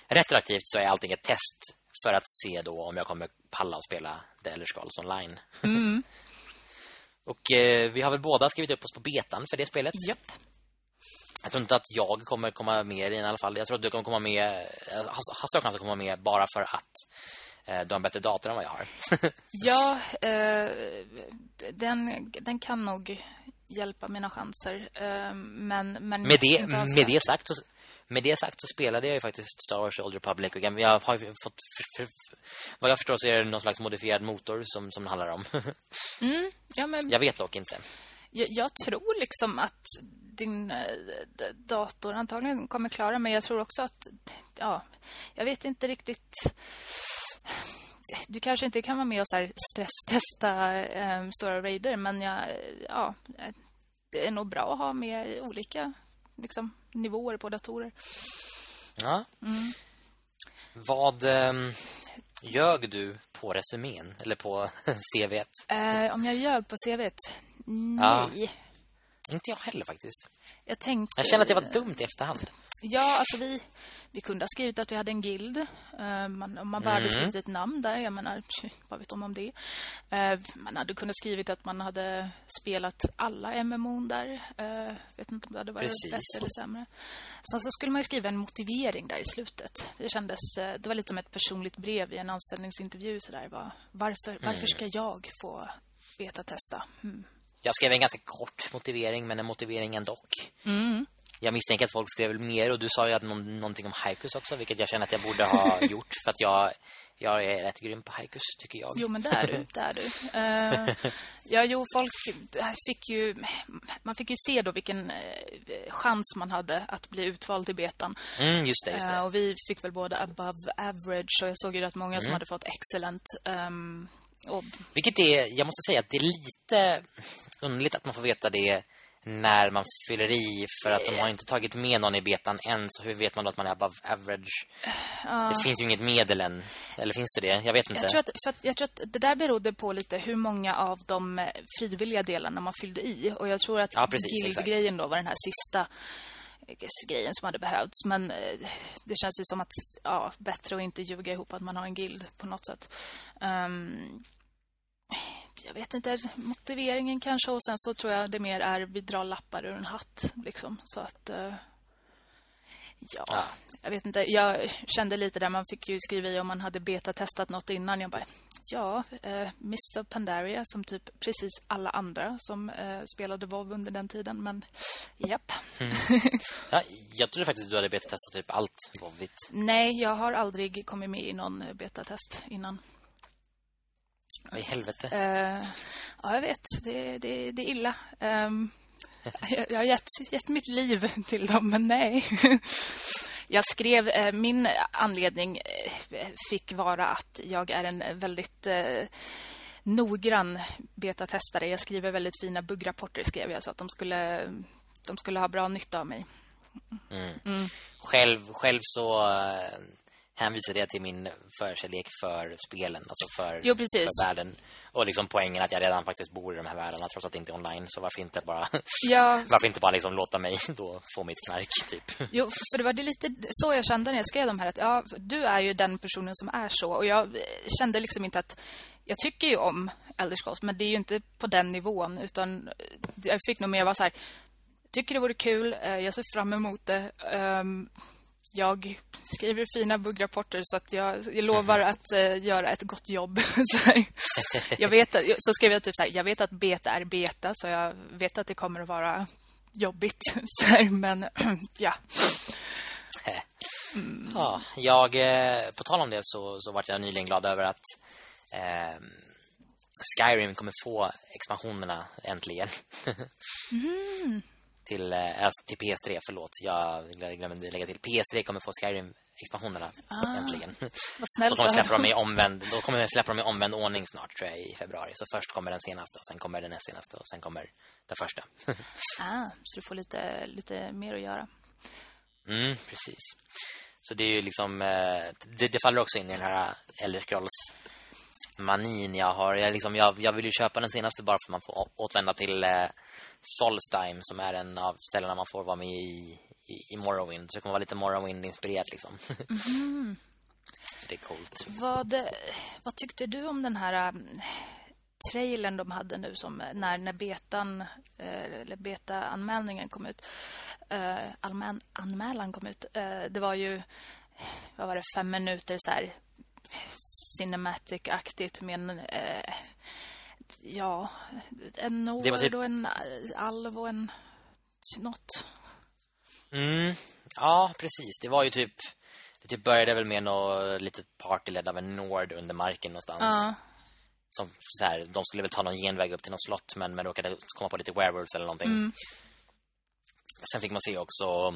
retroaktivt så är allting ett test för att se då om jag kommer palla och spela The Elder Scrolls Online. Mm. Och eh, vi har väl båda skrivit upp oss på betan för det spelet. Japp. Jag tror inte att jag kommer komma med i alla fall. Jag tror att du kommer komma med... Har har större chans att komma med bara för att eh, du har en bättre dator än vad jag har. Ja, eh, den, den kan nog hjälpa mina chanser. Eh, men, men med, det, med, det sagt så, med det sagt så spelade jag ju faktiskt Star Wars Old Republic. Och jag har fått... För, för, vad jag förstår så är det någon slags modifierad motor som, som det handlar om. Mm, ja, men jag vet dock inte. jag, jag tror liksom att din eh, dator antagligen kommer klara men jag tror också att ja, jag vet inte riktigt du kanske inte kan vara med och så här stresstesta eh, stora raider men jag, ja, eh, det är nog bra att ha med olika liksom, nivåer på datorer. Ja. Mm. Vad um, ljög du på resumén? Eller på CVet? Eh, om jag ljög på? Ja. Nej. Inte jag heller faktiskt. Jag tänkte... Jag känner att det var dumt i efterhand. Ja, alltså vi, vi kunde ha skrivit att vi hade en guild. Uh, man, om man bara hade skrivit ett namn där, jag menar, vad vet de om det? Uh, man hade kunnat skrivit att man hade spelat alla MMO där. Uh, vet inte om det hade varit Precis. bättre eller sämre. Sen så skulle man skriva en motivering där i slutet. Det kändes, det var lite som ett personligt brev i en anställningsintervju. Så där, bara, varför, varför ska jag få beta-testa? Mm. Jag skrev en ganska kort motivering, men en motivering ändå. Mm. Jag misstänker att folk skrev mer och du sa ju att någon, någonting om haikus också, vilket jag känner att jag borde ha gjort för att jag, jag är rätt grym på haikus tycker jag. Jo men det är du, det är du. Uh, ja jo folk fick ju man fick ju se då vilken uh, chans man hade att bli utvald till betan. Mm, just det, just det. Uh, och vi fick väl både above average och jag såg ju rätt många mm. som hade fått excellent um, och... Vilket är, jag måste säga att det är lite underligt att man får veta det när man fyller i för att de har inte tagit med någon i betan än så hur vet man då att man är above average? Uh, det finns ju inget medel än eller finns det det? Jag vet inte. Jag tror att, för att, jag tror att det där berodde på lite hur många av de eh, frivilliga delarna man fyllde i och jag tror att ja, guild-grejen då var den här sista eh, grejen som hade behövts men eh, det känns ju som att ja, bättre att inte ljuga ihop att man har en guild på något sätt. Um, jag vet inte, motiveringen kanske. Och sen så tror jag det mer är vi drar lappar ur en hatt. Liksom. Så att... Uh, ja, ja, jag vet inte. Jag kände lite där man fick ju skriva i om man hade beta-testat något innan. Jag bara, ja, eh, Mr. Pandaria som typ precis alla andra som uh, spelade WoW under den tiden. Men, japp. Mm. Ja, jag trodde faktiskt att du hade beta-testat typ allt WoWigt. Nej, jag har aldrig kommit med i någon beta-test innan. Vad i helvete? Uh, ja, jag vet. Det, det, det är illa. Um, jag, jag har gett, gett mitt liv till dem, men nej. jag skrev, eh, min anledning eh, fick vara att jag är en väldigt eh, noggrann betatestare. Jag skriver väldigt fina buggrapporter, skrev jag, så att de skulle, de skulle ha bra nytta av mig. Mm. Mm. Själv, själv så hänvisade jag till min förkärlek för spelen, alltså för, jo, för världen. Och liksom poängen att jag redan faktiskt bor i de här världarna trots att det inte är online. Så varför inte bara ja. varför inte bara liksom låta mig då få mitt knark typ. Jo, för det var det lite så jag kände när jag skrev de här att ja, du är ju den personen som är så och jag kände liksom inte att jag tycker ju om Elder Scrolls men det är ju inte på den nivån utan jag fick nog mer vara så här tycker det vore kul, eh, jag ser fram emot det. Um, jag skriver fina buggrapporter så att jag, jag lovar mm. att uh, göra ett gott jobb. jag vet att, så skrev jag typ så här, jag vet att beta är beta så jag vet att det kommer att vara jobbigt så men ja. Mm. Ja, jag eh, på tal om det så så vart jag nyligen glad över att eh, Skyrim kommer få expansionerna äntligen. mm till, äh, till PS3, förlåt. Jag glömde lägga till. PS3 kommer få Skyrim-expansionerna ah, äntligen. Vad snällt. Då kommer släppa dem i omvänd, då kommer de släppa dem i omvänd ordning snart tror jag i februari. Så först kommer den senaste och sen kommer den näst senaste och sen kommer den första. ah, så du får lite lite mer att göra. Mm, precis. Så det är ju liksom eh, det, det faller också in i den här Elder Scrolls manin jag har. Jag, liksom, jag, jag vill ju köpa den senaste bara för att man får återvända till eh, Solstheim som är en av ställena man får vara med i, i, i Morrowind. Så det kommer vara lite Morrowind-inspirerat liksom. Mm. så det är coolt. Vad, vad tyckte du om den här um, trailern de hade nu som när, när betan eller beta-anmälningen kom ut. Allmän, anmälan kom ut. Det var ju vad var det, fem minuter så här cinematic-aktigt med en eh, ja, en nord typ... och en alv och en något. Mm. Ja, precis. Det var ju typ det typ började väl med något litet party ledd av en nord under marken någonstans. Ja. Som så här, de skulle väl ta någon genväg upp till något slott men men råkade komma på lite werewolves eller någonting. Mm. Sen fick man se också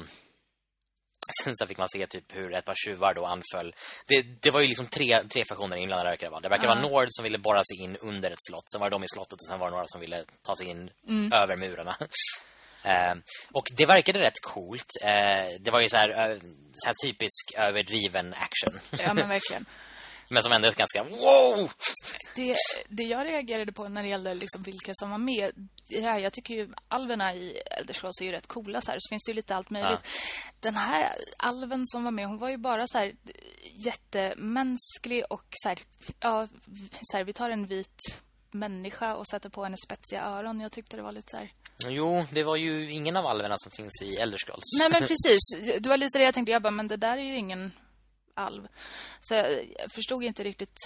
Sen fick man se typ hur ett par tjuvar då anföll. Det, det var ju liksom tre, tre faktioner inblandade verkar det vara. Det verkar mm. vara Nord som ville borra sig in under ett slott. Sen var det de i slottet och sen var det några som ville ta sig in mm. över murarna. Uh, och det verkade rätt coolt. Uh, det var ju så här, så här typisk överdriven action. Ja, men verkligen. Men som ändå är ganska wow! Det, det jag reagerade på när det gällde liksom vilka som var med i det här, jag tycker ju alverna i Elder Scrolls är ju rätt coola så här, så finns det ju lite allt möjligt. Ja. Den här alven som var med, hon var ju bara så här jättemänsklig och så här, ja, så här, vi tar en vit människa och sätter på henne spetsiga öron. Jag tyckte det var lite så här... Jo, det var ju ingen av alverna som finns i Elder Scrolls. Nej, men precis. Det var lite det jag tänkte. Jag bara, men det där är ju ingen alv. Så jag, förstod inte riktigt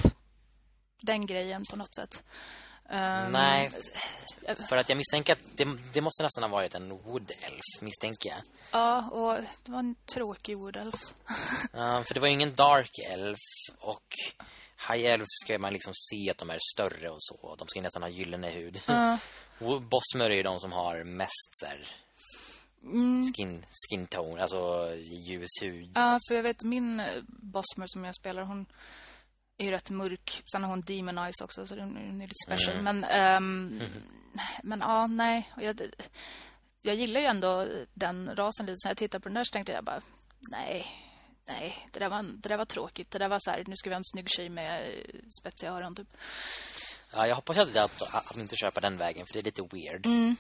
den grejen på något sätt. Um, Nej, för att jag misstänker att det, det, måste nästan ha varit en Wood Elf, misstänker jag. Ja, och det var en tråkig Wood Elf. uh, för det var ingen Dark Elf och High Elf ska man liksom se att de är större och så. De ska nästan ha gyllene hud. Uh. Bossmer är ju de som har mest så här, mm. skin, skin tone, alltså ljus hud. Ja, för jag vet min eh, Bossmer som jag spelar, hon är ju rätt mörk. Sen har hon Demon Eyes också, så den är lite special. Mm. Men, um, mm. men ja, nej. Jag, jag gillar ju ändå den rasen lite. Så jag tittade på den där så tänkte jag bara, nej, nej, det där var, det där var tråkigt. Det där var så här, nu ska vi ha en snygg tjej med spetsiga öron typ. Ja, jag hoppas att, att, att inte köpa den vägen för det är lite weird. Mm.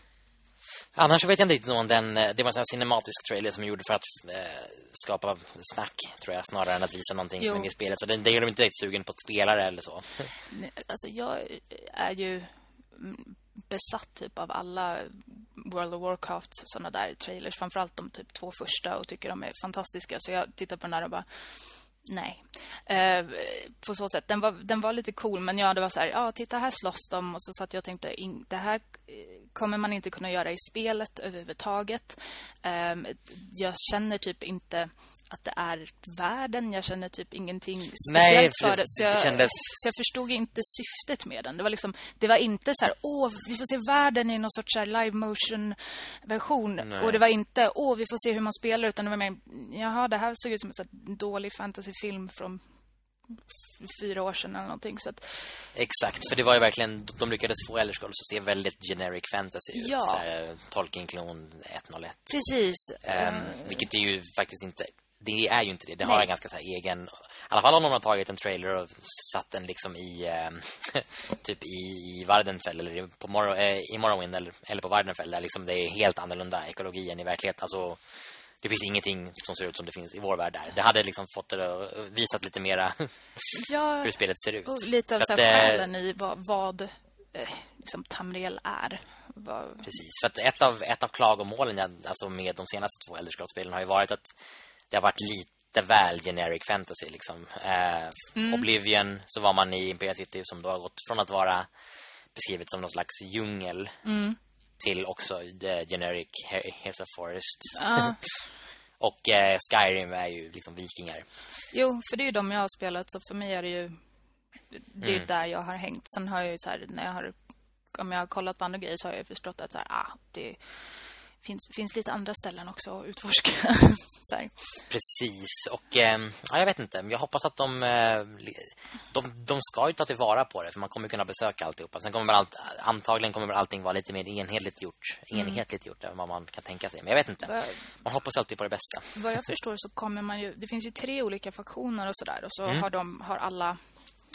Annars vet jag inte riktigt om den det var en cinematisk trailer som gjorde för att eh, skapa snack tror jag snarare än att visa någonting jo. som är i spelet så den, den gör de inte direkt sugen på att spela eller så. Alltså jag är ju besatt typ av alla World of Warcraft såna där trailers framförallt de typ två första och tycker de är fantastiska så jag tittar på den där och bara Nej. Eh, på så sätt. Den var, den var lite cool, men ja, det var så här, ja, titta här slåss de. Och så satt jag och tänkte, in, det här eh, kommer man inte kunna göra i spelet överhuvudtaget. Eh, jag känner typ inte att det är världen. Jag känner typ ingenting speciellt Nej, för, det. Så jag, det kändes... så jag förstod inte syftet med den. Det var liksom det var inte så här åh, vi får se världen i någon sorts live motion version och det var inte åh, vi får se hur man spelar utan det var mer jaha, det här såg ut som en dålig fantasyfilm från fyra år sedan eller någonting så att... Exakt, för det var ju verkligen de lyckades få Elder Scrolls att se väldigt generic fantasy ut. Ja. Så här, Tolkien klon 101. Precis. Um, vilket är ju faktiskt inte det är ju inte det. Det har en ganska så egen... I alla fall om någon har tagit en trailer och satt den liksom i... Eh, typ i, i Vardenfell eller på Mor eh, i Morrowind eller, eller på Vardenfell där liksom det är helt annorlunda ekologi i verkligheten. Alltså, det finns ingenting som ser ut som det finns i vår värld där. Det hade liksom fått det att visat lite mera ja, hur spelet ser ut. Och lite av så här, själen i vad, vad eh, liksom Tamriel är. Vad... Precis, för att ett av, ett av klagomålen alltså med de senaste två Elder Scrolls-spelen har ju varit att det har varit lite väl generic fantasy liksom. Eh, mm. Oblivion så var man i Imperial City som då har gått från att vara beskrivet som någon slags djungel mm. till också the generic Here's a Forest. Uh. Och eh, Skyrim är ju liksom vikingar. Jo, för det är ju de jag har spelat så för mig är det ju det är mm. där jag har hängt. Sen har jag ju så här när jag har om jag har kollat på andra grejer så har jag förstått att så här, ah, det finns, finns lite andra ställen också att utforska. Precis. Och eh, ja, jag vet inte. Jag hoppas att de, eh, de, de ska ju ta tillvara på det. För man kommer kunna besöka alltihopa. Sen kommer allt, antagligen kommer allting vara lite mer enhetligt gjort. Mm. Enhetligt gjort än vad man kan tänka sig. Men jag vet inte. Man hoppas alltid på det bästa. Vad jag förstår så kommer man ju... Det finns ju tre olika faktioner och sådär. Och så mm. har de har alla...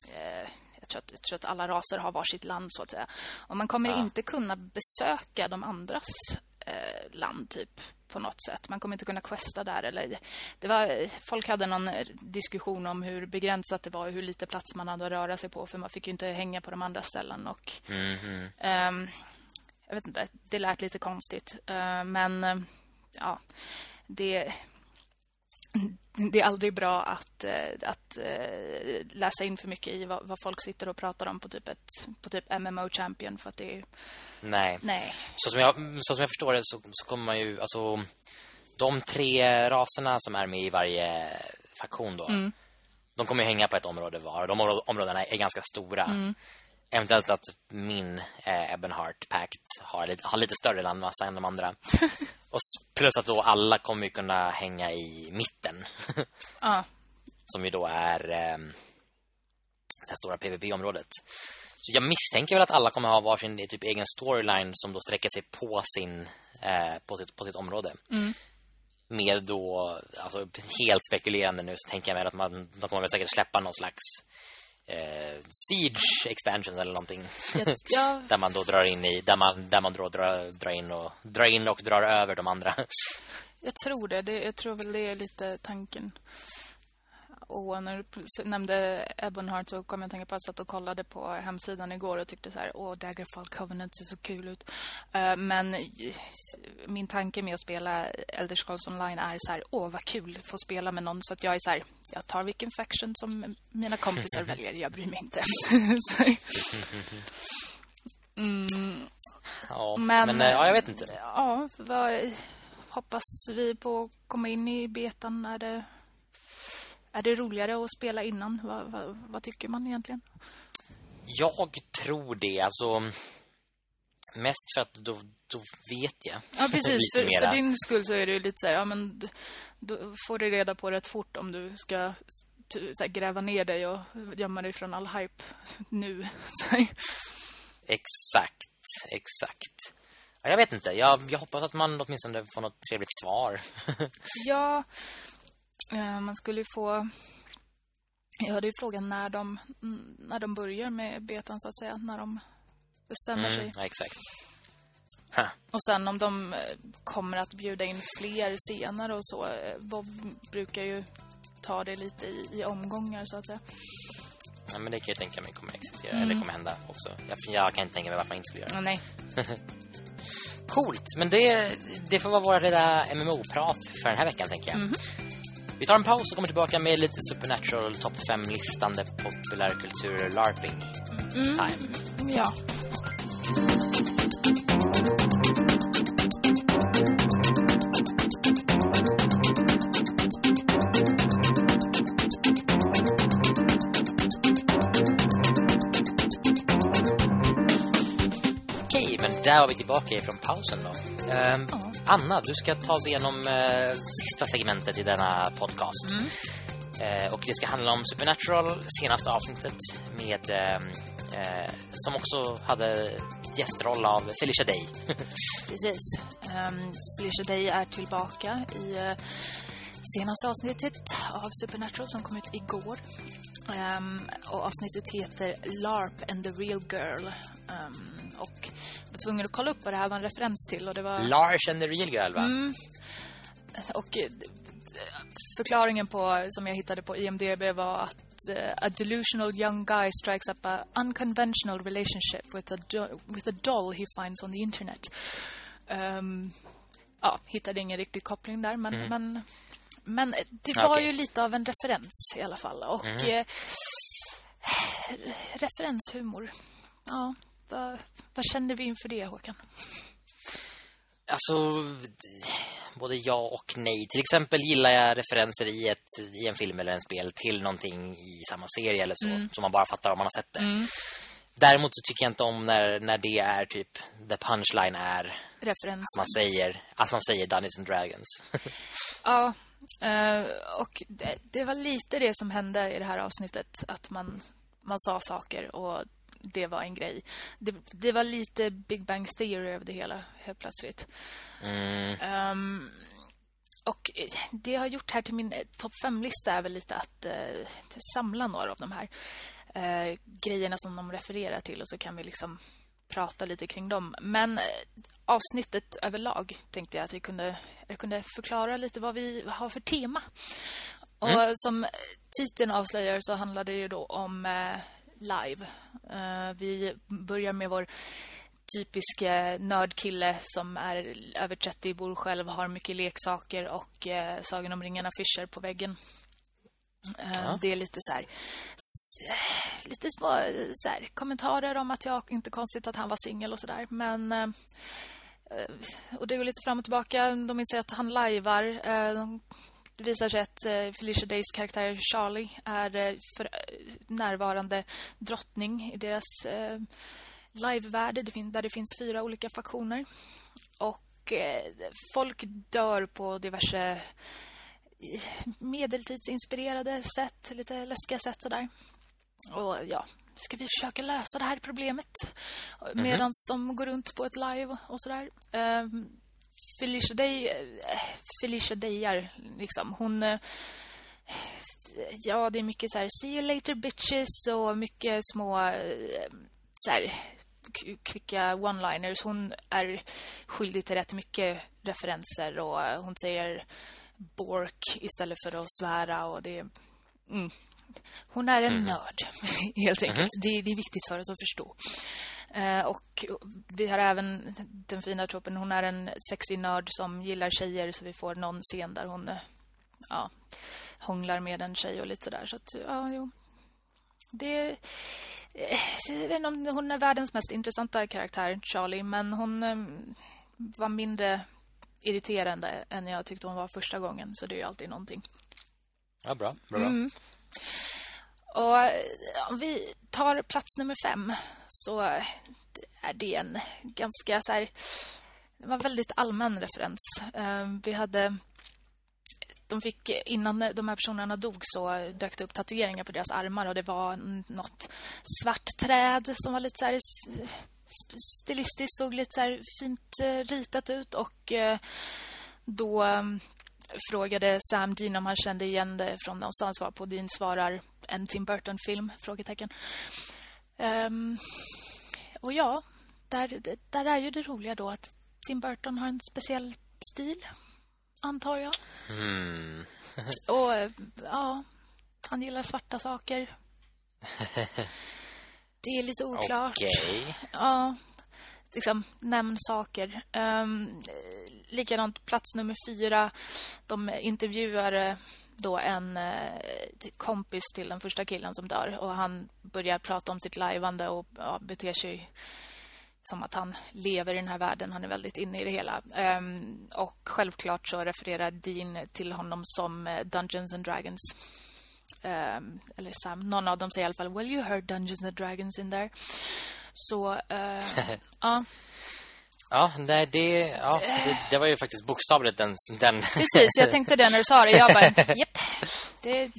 Eh, jag tror, att, jag tror att alla raser har varsitt land så att säga. Och man kommer ja. inte kunna besöka de andras eh, land typ på något sätt. Man kommer inte kunna questa där eller det var folk hade någon diskussion om hur begränsat det var och hur lite plats man hade att röra sig på för man fick ju inte hänga på de andra ställen och mm -hmm. eh, jag vet inte, det lät lite konstigt eh, men eh, ja, det det är aldrig bra att, eh, att eh, läsa in för mycket i vad, vad, folk sitter och pratar om på typ, ett, på typ MMO Champion för att det är... Nej. Nej. Så, som jag, så som jag förstår det så, så kommer man ju... Alltså, de tre raserna som är med i varje faktion då, mm. de kommer ju hänga på ett område var. De områdena är ganska stora. Mm. Eventuellt att min eh, Ebonheart Pact har lite, har lite större landmassa än de andra. och plus att då alla kommer kunna hänga i mitten. ah. Som ju då är eh, det stora PvP-området. Så jag misstänker väl att alla kommer ha varsin typ egen storyline som då sträcker sig på sin eh, på sitt på sitt område. Mm. Med då alltså helt spekulerande nu så tänker jag mig att man de kommer väl säkert släppa någon slags eh, Siege expansions eller någonting. Ja. där man då drar in i där man där man då drar, drar in och drar in och drar över de andra. Jag tror det. det jag tror väl det är lite tanken. Och när du nämnde Ebonheart så kom jag att tänka på att jag satt och kollade på hemsidan igår och tyckte så här, åh, Daggerfall Covenant ser så kul ut. Uh, men min tanke med att spela Elder Scrolls Online är så här, åh, vad kul att få spela med någon. Så att jag är så här, jag tar vilken faction som mina kompisar väljer, jag bryr mig inte. mm. Ja, men, men ja, jag vet inte. Ja, vad hoppas vi på att komma in i betan? Är det är det roligare att spela innan? Vad, vad, vad, tycker man egentligen? Jag tror det. Alltså, mest för att då, då vet jag. Ja, precis. för, för, din skull så är det lite så här, ja, men då får du reda på rätt fort om du ska här, gräva ner dig och gömma dig från all hype nu. exakt, exakt. Ja, jag vet inte. Jag, jag hoppas att man åtminstone får något trevligt svar. ja, man skulle få... Jag hade ju frågan när de, när de börjar med betan så att säga. När de bestämmer mm, sig. Exakt. Huh. Och sen om de eh, kommer att bjuda in fler senare och så. WoW eh, brukar ju ta det lite i, i omgångar så att säga. Ja, men det kan jag tänka mig kommer existera. Mm. Eller kommer hända också. Jag, jag, kan inte tänka mig varför man inte skulle göra det. Nej. Coolt. Men det, det får vara våra lilla MMO-prat för den här veckan, tänker jag. Mm. Vi tar en paus och kommer tillbaka med lite Supernatural topp 5-listande populärkultur LARPing mm. time. Ja. Okej, men där var vi tillbaka ifrån pausen då. Um, ja. Anna, du ska ta oss igenom eh, sista segmentet i denna podcast. Mm. Eh, och det ska handla om Supernatural, senaste avsnittet med ehm, eh, som också hade gästroll av Felicia Day. Precis. Um, Felicia Day är tillbaka i uh, senaste avsnittet av Supernatural som kom ut igår. Um, och avsnittet heter LARP and the Real Girl. Um, och jag var tvungen att kolla upp vad det här var en referens till. Och det var... Lars and the Real Girl, va? Mm. Och eh, förklaringen på som jag hittade på IMDb var att uh, a delusional young guy strikes up a unconventional relationship with a, with a doll he finds on the internet. Um, ja, hittade ingen riktig koppling där, men, mm. men men det var okay. ju lite av en referens i alla fall. Och mm. eh, referenshumor. Ja, vad, vad känner vi inför det, Håkan? Alltså, både ja och nej. Till exempel gillar jag referenser i, ett, i en film eller en spel till någonting i samma serie eller så. Mm. Som man bara fattar om man har sett det. Mm. Däremot så tycker jag inte om när, när det är typ the punchline är Referens. att man säger att man säger Dungeons and Dragons. ja, Uh, och det, det, var lite det som hände i det här avsnittet. Att man, man sa saker och det var en grej. Det, det var lite Big Bang Theory över det hela helt plötsligt. Mm. Um, och det jag har gjort här till min topp fem-lista är väl lite att uh, samla några av de här uh, grejerna som de refererar till och så kan vi liksom prata lite kring dem. Men eh, avsnittet överlag tänkte jag att vi kunde, jag kunde förklara lite vad vi har för tema. Mm. Och som titeln avslöjar så handlar det ju då om eh, live. Uh, vi börjar med vår typiska nördkille som är över 30, bor själv, har mycket leksaker och uh, Sagan om ringen-affischer på väggen. Ja. Eh, det är lite så här, eh, lite små så här, kommentarer om att jag inte konstigt att han var singel och så där. Men eh, och det går lite fram och tillbaka. De inser att han lajvar. Det visar sig att Felicia Days karaktär Charlie är för närvarande drottning i deras livevärld där det finns fyra olika faktioner. Och folk dör på diverse medeltidsinspirerade sätt, lite läskiga sätt sådär. Och ja, ska vi försöka lösa det här problemet mm -hmm. medan de går runt på ett live och sådär. Um, Felicia Day uh, Felicia Dayar liksom hon uh, Ja, det är mycket så här see you later bitches och mycket små eh, så här kvicka one-liners. Hon är skyldig till rätt mycket referenser och hon säger bork istället för att svära och det mm. Hon är en mm. nörd helt enkelt. Mm. Det, det, är viktigt för oss att förstå. Eh, och vi har även den fina tropen. Hon är en sexig nörd som gillar tjejer så vi får någon scen där hon ja, hånglar med en tjej och lite sådär. Så att, ja, jo. Det Eh, jag vet inte om hon är världens mest intressanta karaktär, Charlie. Men hon eh, var mindre irriterande än jag tyckte hon var första gången. Så det är ju alltid någonting. Ja, bra. bra, bra. Mm. Och eh, om vi tar plats nummer fem så är det en ganska så här... Det var väldigt allmän referens. Vi hade de fick innan de här personerna dog så dök det upp tatueringar på deras armar och det var något svart träd som var lite så här stilistiskt såg lite så fint eh, ritat ut och eh, då mm, frågade Sam Dean om han kände igen det från någonstans var på Dean svarar en Tim Burton film frågetecken. Um, och ja, där där är ju det roliga då att Tim Burton har en speciell stil antar jag. Mm. och ja, han gillar svarta saker. Det är lite oklart. Okay. Ja, liksom nämn saker. Um, likadant plats nummer fyra. De intervjuar då en uh, kompis till den första killen som dör. Och han börjar prata om sitt lajvande och ja, beter sig som att han lever i den här världen. Han är väldigt inne i det hela. Um, och självklart så refererar Dean till honom som uh, Dungeons and Dragons. Um, eller Sam, någon av dem säger i alla fall Well, you heard Dungeons and Dragons in there. Så, uh, ja. Ja, nej, det, ja det, det, var ju faktiskt bokstavligt den, den... Precis, jag tänkte det när du sa det. Jag bara, japp, det,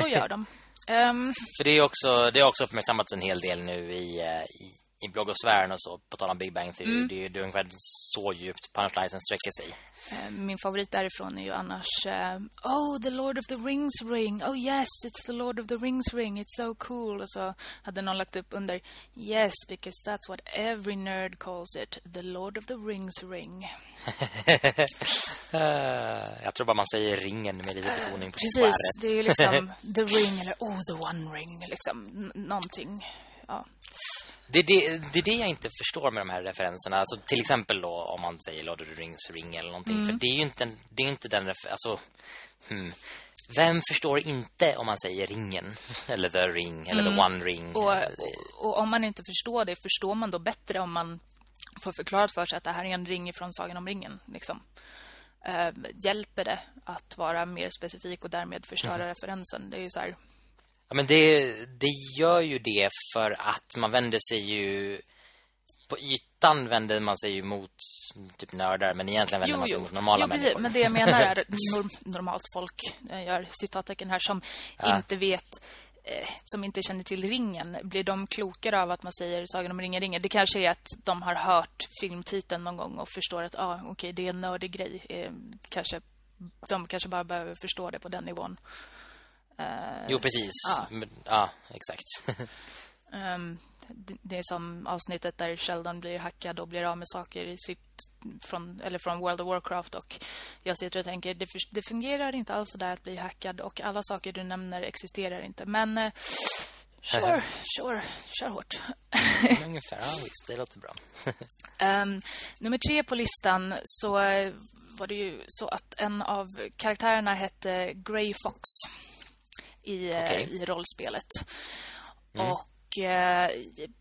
så gör de. Um, För det är också det har också uppmärksammats en hel del nu i, eh, i i bloggosfären och så på tal om Big Bang Theory. Mm. Det, är, det är ungefär så djupt punchlinen sträcker sig. Eh, min favorit därifrån är ju annars uh, Oh, the Lord of the Rings ring. Oh yes, it's the Lord of the Rings ring. It's so cool. Och så hade någon lagt upp under Yes, because that's what every nerd calls it. The Lord of the Rings ring. jag tror bara man säger ringen med lite betoning på Precis, squaret. det är ju liksom The Ring eller Oh, the One Ring. Liksom, någonting. Ja. Det, det, det är det jag inte förstår med de här referenserna. Alltså, till exempel då om man säger Lord of the Rings ring eller någonting. Mm. För det är ju inte, det är inte den... Alltså, hmm. Vem förstår inte om man säger ringen? Eller the ring, eller mm. the one ring. Och, och, och, om man inte förstår det, förstår man då bättre om man får förklarat för sig att det här är en ring från Sagan om ringen. Liksom. Uh, hjälper det att vara mer specifik och därmed förstöra mm. referensen? Det är ju så här... Ja, men det, det gör ju det för att man vänder sig ju... På ytan vänder man sig ju mot typ nördar, men egentligen vänder jo, man sig jo. mot normala jo, precis, människor. Men det jag menar är normalt folk, jag gör citattecken här, som ja. inte vet eh, som inte känner till ringen blir de klokare av att man säger Sagan om ringen ringer. Det kanske är att de har hört filmtiteln någon gång och förstår att ah, okej, okay, det är en nördig grej. Eh, kanske de kanske bara behöver förstå det på den nivån. Uh, jo, precis. Ja, ja exakt. um, det, är som avsnittet där Sheldon blir hackad och blir av med saker i sitt från eller från World of Warcraft och jag sitter och tänker det, det fungerar inte alls så där att bli hackad och alla saker du nämner existerar inte. Men uh, Sure, sure. Kör hårt. Ungefär, ja visst, det låter bra. um, nummer tre på listan så var det ju så att en av karaktärerna hette Grey Fox i, eh, okay. i rollspelet. Mm. Och eh,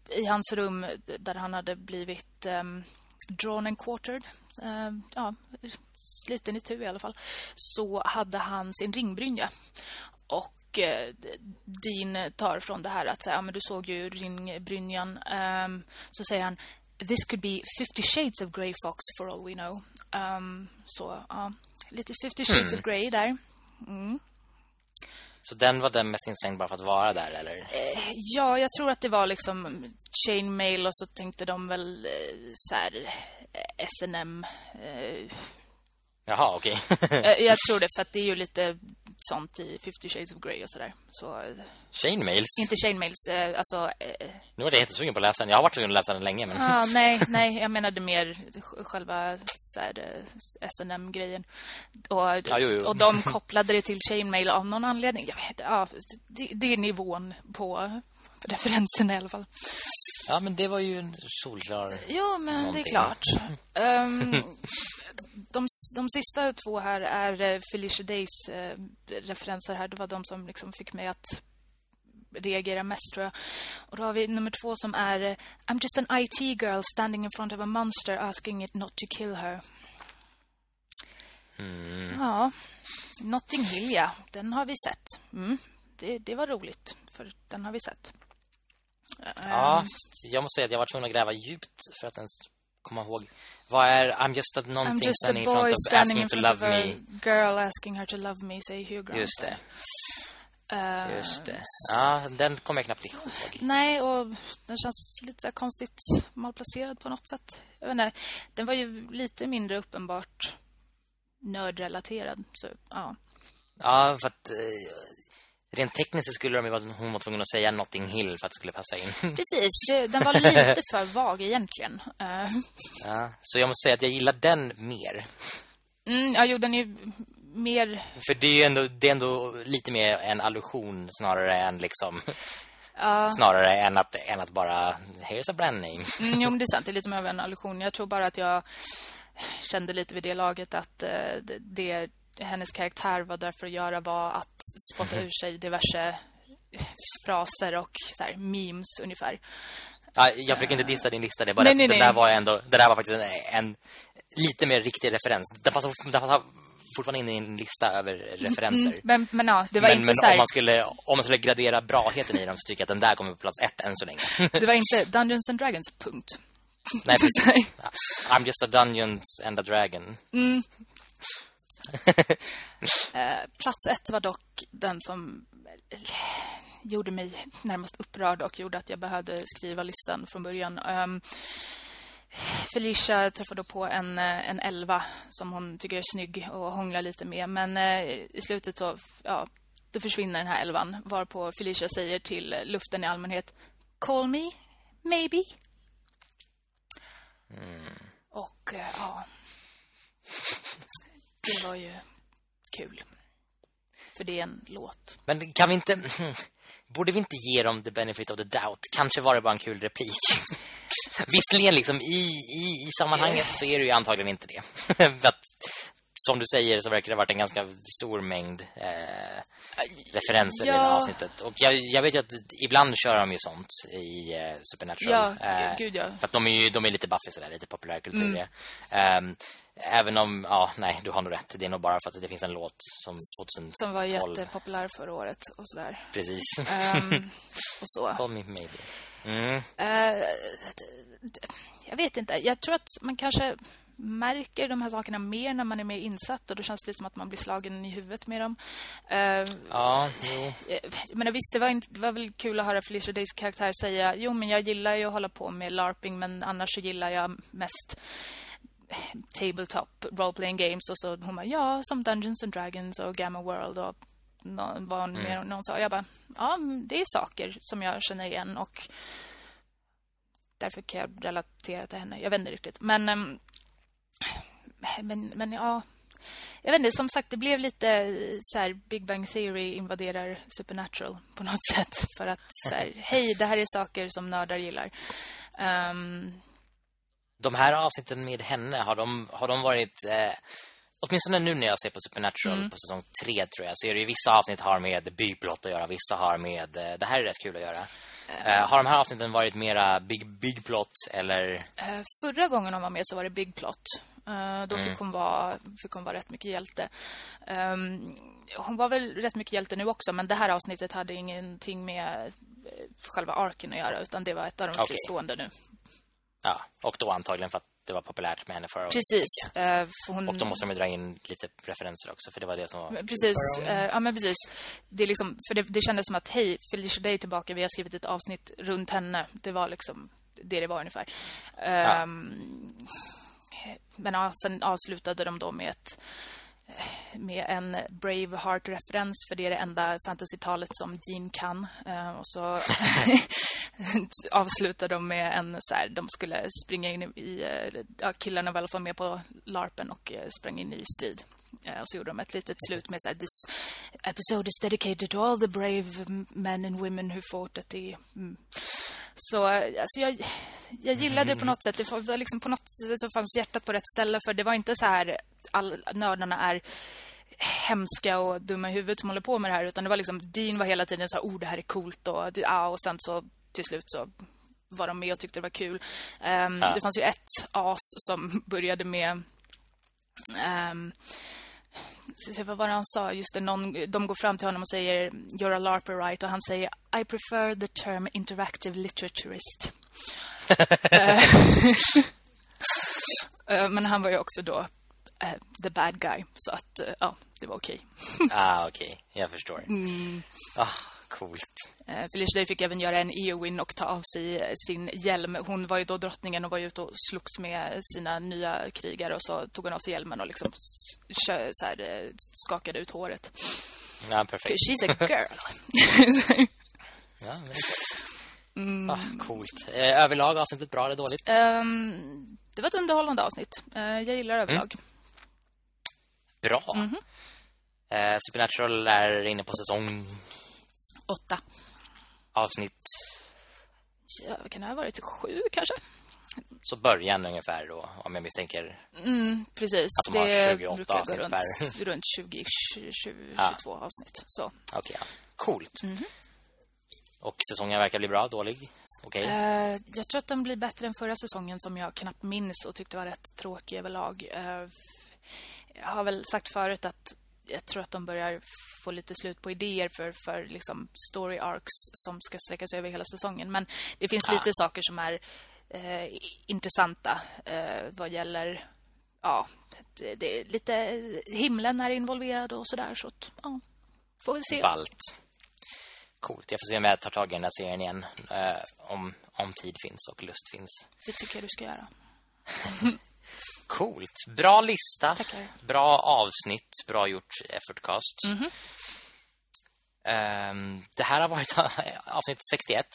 i hans rum där han hade blivit um, drawn and quartered, uh, ja, sliten i tu i alla fall, så hade han sin ringbrynja. Och eh, Dean tar från det här att ja, men du såg ju ringbrynjan. Um, så säger han This could be 50 shades of Grey Fox for all we know. Um, så ja, lite 50 shades mm. of Grey där. Mm. Så den var den mest inslängd bara för att vara där, eller? Eh, ja, jag tror att det var liksom chainmail och så tänkte de väl eh, så här eh, SNM... eh, Jaha, okej. Eh, jag tror det, för att det är ju lite sånt i 50 Shades of Grey och sådär. Så, eh, Chain Mails. inte chainmails, eh, alltså... Eh, Nu var jag jättesugen på att läsa den. Jag har varit sugen att läsa den länge, men... ah, nej, nej, jag menade mer sj- själva eh, S&M-grejen. Och, Ja, jo, jo. och de kopplade det till chainmail av någon anledning. Jag vet, ja, det, det är nivån på referensen i alla fall. Ja, men det var ju en solklar... Jo, men det Någonting. är klart. Ehm, de, de sista två här är eh, Felicia Days eh, referenser här. Det var de som liksom fick mig att reagera mest, tror jag. Och då har vi nummer två som är eh, I'm just an IT girl standing in front of a monster asking it not to kill her. Mm. Ja, Notting Hill, ja. Den har vi sett. Mm. Det, det var roligt, för den har vi sett. Ja, Ehm, jag måste säga att jag var tvungen att gräva djupt för att ens komma ihåg. Vad är I'm just a I'm någonting just a standing in boy front of standing asking in to front of love a me. girl asking her to love me, säger Hugh Grant. Just det, Eh, just det. Ja, den kommer jag knappt ihåg. Nej, och den känns lite så konstigt malplacerad på något sätt. Jag vet inte, den var ju lite mindre uppenbart nördrelaterad. Så, ja. Ja, för att... Rent tekniskt skulle de ju vara, hon var tvungen att säga Notting Hill för att det skulle passa in. Precis, det, den var lite för vag egentligen. Eh, Ja, så jag måste säga att jag gillar den mer. mm, ja, jo, den är ju mer... För det är ju ändå, det är ändå lite mer en allusion snarare än liksom... Ja, Snarare än att, än att bara Here's a brand name. mm, jo, men det är sant, det är lite mer av en allusion. Jag tror bara att jag kände lite vid det laget att eh, det, det hennes karaktär var där för att göra var att spotta ur sig diverse fraser och så här, memes ungefär. Ja, jag försöker inte dissa din lista, det bara Nej, att nej, det nej. där var ändå Det där var faktiskt en, en lite mer riktig referens. Det passar, det passar fortfarande in i en lista över referenser. Mm, men, men ja, det var men inte men så här, om, man skulle, om man skulle gradera bratheten i dem så tycker jag att den där kommer på plats ett än så länge. det var inte Dungeons and Dragons, punkt. Nej, precis. I'm just a Dungeons and a Dragon. Mm. Eh, plats ett var dock den som eh, gjorde mig närmast upprörd och gjorde att jag behövde skriva listan från början. Ehm, Felicia träffade på en, eh, en elva som hon tycker är snygg och hånglar lite med. Men i slutet så, ja, då försvinner den här elvan. Varpå Felicia säger till luften i allmänhet Call me, maybe. Och eh, ja, det var ju kul. För det är en låt. Men kan vi inte... Borde vi inte ge dem the benefit of the doubt? Kanske var det bara en kul replik. Visserligen liksom i, i, i sammanhanget så är det ju antagligen inte det. Som du säger så verkar det ha varit en ganska stor mängd eh, referenser i det här Ja. avsnittet. Och jag, jag vet ju att ibland kör de ju sånt i eh, Supernatural. Ja, Eh, gud ja. För att de är ju de är lite Buffy sådär, lite populärkultur. Mm. ja. Ehm, även om, ja, nej, du har nog rätt. Det är nog bara för att det finns en låt som 2012. Som var jättepopulär förra året och sådär. Precis. Ehm, och så. Call me maybe. Mm. Eh, jag vet inte. Jag tror att man kanske märker de här sakerna mer när man är mer insatt och då känns det som att man blir slagen i huvudet med dem. Eh, Ja, jo. men visst, det var, inte, det var väl kul att höra Felicia Days karaktär säga Jo, men jag gillar ju att hålla på med LARPing men annars så gillar jag mest tabletop role-playing games och så hon bara, ja, som Dungeons and Dragons och Gamma World och någon, vad hon mer någon sa. Jag bara, ja, det är saker som jag känner igen och därför kan jag relatera till henne. Jag vet inte riktigt. Men, ehm, men, men ja, jag vet inte, som sagt, det blev lite så här Big Bang Theory invaderar Supernatural på något sätt. För att så här, hej, det här är saker som nördar gillar. Ehm, De här avsnitten med henne, har de, har de varit... Eh, åtminstone nu när jag ser på Supernatural Mm. på säsong tre tror jag, så är det ju vissa avsnitt har med byggplott att göra, vissa har med... Eh, det här är rätt kul att göra. Eh, har de här avsnitten varit mera big, big plot eller... eh, förra gången hon var med så var det Big Plot. Eh, då Mm. fick, hon vara, fick hon vara rätt mycket hjälte. Ehm, hon var väl rätt mycket hjälte nu också, men det här avsnittet hade ingenting med själva arken att göra, utan det var ett av de Okej. fristående nu. Ja, och då antagligen för att det var populärt med henne förra året. Precis. eh, för hon... Och då måste ju dra in lite referenser också, för det var det som var... Men Precis. Eh, ja, men precis. Det, är liksom, för det, det kändes som att hej, Felicia Day är tillbaka. Vi har skrivit ett avsnitt runt henne. Det var liksom det det var ungefär. Ehm, men ja, sen avslutade de då med ett med en Braveheart-referens för det är det enda fantasy-talet som Jean kan. Uh, och så avslutade de med en så här, de skulle springa in i, ja, killarna väl var med på larpen och uh, sprang in i strid. Och så gjorde de ett litet slut med så här, this episode is dedicated to all the brave men and women who fought at the... Så alltså jag, jag gillade det på något sätt. Det var liksom på något sätt så fanns hjärtat på rätt ställe. För det var inte så här all, nördarna är hemska och dumma i huvudet som håller på med det här. Utan det var liksom, Dean var hela tiden så här, oh det här är coolt. Och, ja, och sen så till slut så var de med och tyckte det var kul. Um, ja. Det fanns ju ett as som började med... Um, se vad var han sa just det någon, de går fram till honom och säger you're a larper right och han säger I prefer the term interactive literaturist. uh, men han var ju också då uh, the bad guy så att uh, ja det var okej. Okay. ah okej, okay. jag förstår. Mm. Ah, coolt. Eh, Felicia Day fick även göra en Eowyn och ta av sig sin hjälm. Hon var ju då drottningen och var ute och slogs med sina nya krigare och så tog hon av sig hjälmen och liksom så här, eh, skakade ut håret. Ja, perfekt. She's a girl. ja, men mm. ah, coolt. Eh, överlag avsnittet bra eller dåligt? Um, det var ett underhållande avsnitt. Uh, jag gillar överlag. Mm. Bra. Mm -hmm. uh, Supernatural är inne på säsong åtta avsnitt... Ja, kan det ha varit? Sju kanske? Så början ungefär då, om jag misstänker. Mm, precis. Att de det har 28 avsnitt runt, per... runt 20, 20 22 ja. avsnitt. Okej, okay, ja. Coolt. Mm -hmm. Och säsongen verkar bli bra, dålig? Okay. Uh, eh, jag tror att den blir bättre än förra säsongen som jag knappt minns och tyckte var rätt tråkig överlag. Uh, jag har väl sagt förut att jag tror att de börjar få lite slut på idéer för, för liksom story arcs som ska sträcka sig över hela säsongen. Men det finns ja. lite saker som är eh, intressanta eh, vad gäller... Ja, det, det, lite himlen är involverad och sådär. Så att, ja, får vi se. Ballt. Coolt. Jag får se om jag tar tag i den här serien igen. Eh, om, om tid finns och lust finns. Det tycker jag du ska göra. Coolt. Bra lista. Tackar. Bra avsnitt. Bra gjort effortcast. Mm -hmm. um, det här har varit avsnitt 61.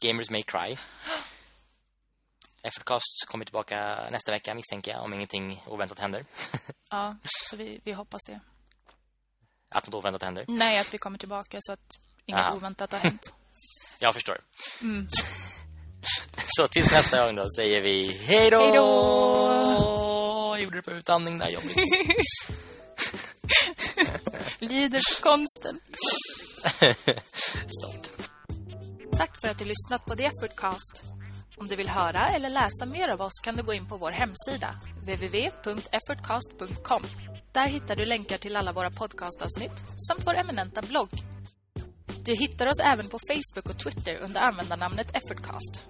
Gamers May Cry. Effortcast kommer tillbaka nästa vecka misstänker jag om ingenting oväntat händer. ja, så vi, vi hoppas det. Att något oväntat händer? Nej, att vi kommer tillbaka så att inget Aha. oväntat har hänt. jag förstår. Mm. Så tills nästa gång då säger vi hej då! Hej då! Gjorde det på utandning där jobbigt. Lider för konsten. Stopp. Tack för att du lyssnat på The Effortcast. Om du vill höra eller läsa mer av oss kan du gå in på vår hemsida www.effortcast.com. Där hittar du länkar till alla våra podcastavsnitt samt vår eminenta blogg. Du hittar oss även på Facebook och Twitter under användarnamnet Effortcast.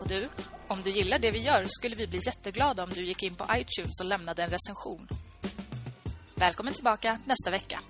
Och du, om du gillar det vi gör skulle vi bli jätteglada om du gick in på iTunes och lämnade en recension. Välkommen tillbaka nästa vecka.